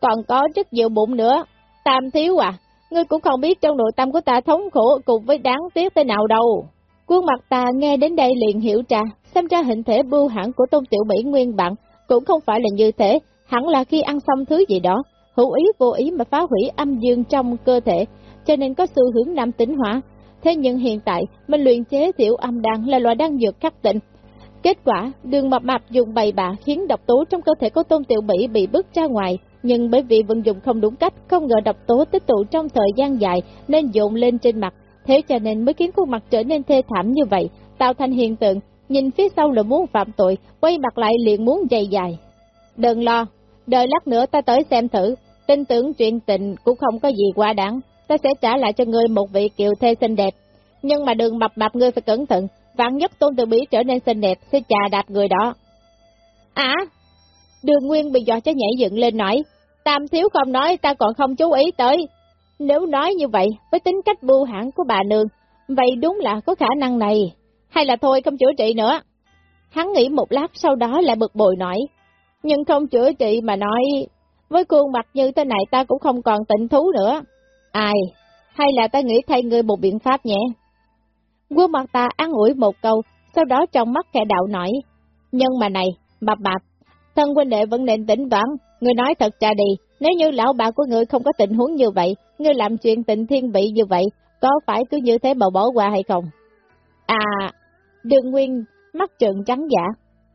Còn có rất nhiều bụng nữa. Tam thiếu à, ngươi cũng không biết trong nội tâm của ta thống khổ cùng với đáng tiếc thế nào đâu. Quân mặt ta nghe đến đây liền hiểu ra, xem ra hình thể bưu hẳn của Tôn Tiểu Mỹ nguyên bản cũng không phải là như thế, hẳn là khi ăn xong thứ gì đó, hữu ý vô ý mà phá hủy âm dương trong cơ thể, cho nên có xu hướng nam tính hóa. Thế nhưng hiện tại, mình luyện chế tiểu âm đan là loại đan dược khắc tịnh. Kết quả, đường mập mạp dùng bày bạ khiến độc tố trong cơ thể của Tôn Tiểu Mỹ bị bứt ra ngoài, nhưng bởi vì vận dụng không đúng cách, không ngờ độc tố tích tụ trong thời gian dài nên dồn lên trên mặt, thế cho nên mới khiến khuôn mặt trở nên thê thảm như vậy, tạo thành hiện tượng, nhìn phía sau là muốn phạm tội, quay mặt lại liền muốn dày dài. Đừng lo, đợi lát nữa ta tới xem thử, tin tưởng chuyện tình cũng không có gì quá đáng, ta sẽ trả lại cho ngươi một vị kiều thê xinh đẹp. Nhưng mà đường mập mập ngươi phải cẩn thận, vạn nhất tôn từ bí trở nên xinh đẹp sẽ chà đạp người đó. À, đường nguyên bị dọa cho nhảy dựng lên nói, tam thiếu không nói ta còn không chú ý tới. Nếu nói như vậy, với tính cách bưu hãn của bà nương, vậy đúng là có khả năng này, hay là thôi không chữa trị nữa. Hắn nghĩ một lát sau đó lại bực bội nói, nhưng không chữa trị mà nói, với khuôn mặt như thế này ta cũng không còn tịnh thú nữa. Ai, hay là ta nghĩ thay người một biện pháp nhé. Quân mặt ta ăn ủi một câu, sau đó trong mắt kẻ đạo nổi nhưng mà này, mập mạp, thân huynh đệ vẫn nên tỉnh toán, người nói thật ra đi, nếu như lão bà của người không có tình huống như vậy, người làm chuyện tình thiên vị như vậy, có phải cứ như thế mà bỏ qua hay không? À, đường nguyên, mắt trợn trắng giả,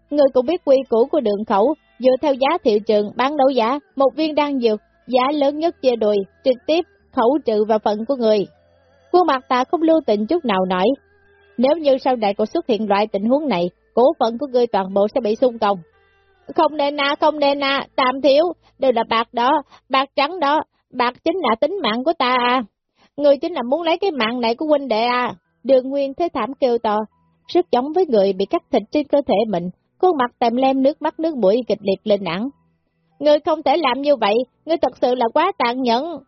người cũng biết quy củ của đường khẩu, dựa theo giá thị trường bán đấu giá, một viên đan dược, giá lớn nhất chia đùi, trực tiếp khẩu trừ vào phận của người. Khuôn mặt ta không lưu tình chút nào nổi nếu như sau này còn xuất hiện loại tình huống này, cổ phận của người toàn bộ sẽ bị xung công. Không nên à, không nên à, tam thiếu, đều là bạc đó, bạc trắng đó, bạc chính là tính mạng của ta à. Người chính là muốn lấy cái mạng này của huynh đệ à. Đường Nguyên thế thảm kêu to, sức giống với người bị cắt thịt trên cơ thể mình, khuôn mặt tèm lem nước mắt nước mũi kịch liệt lên nặng. Ngươi không thể làm như vậy, ngươi thật sự là quá tàn nhẫn.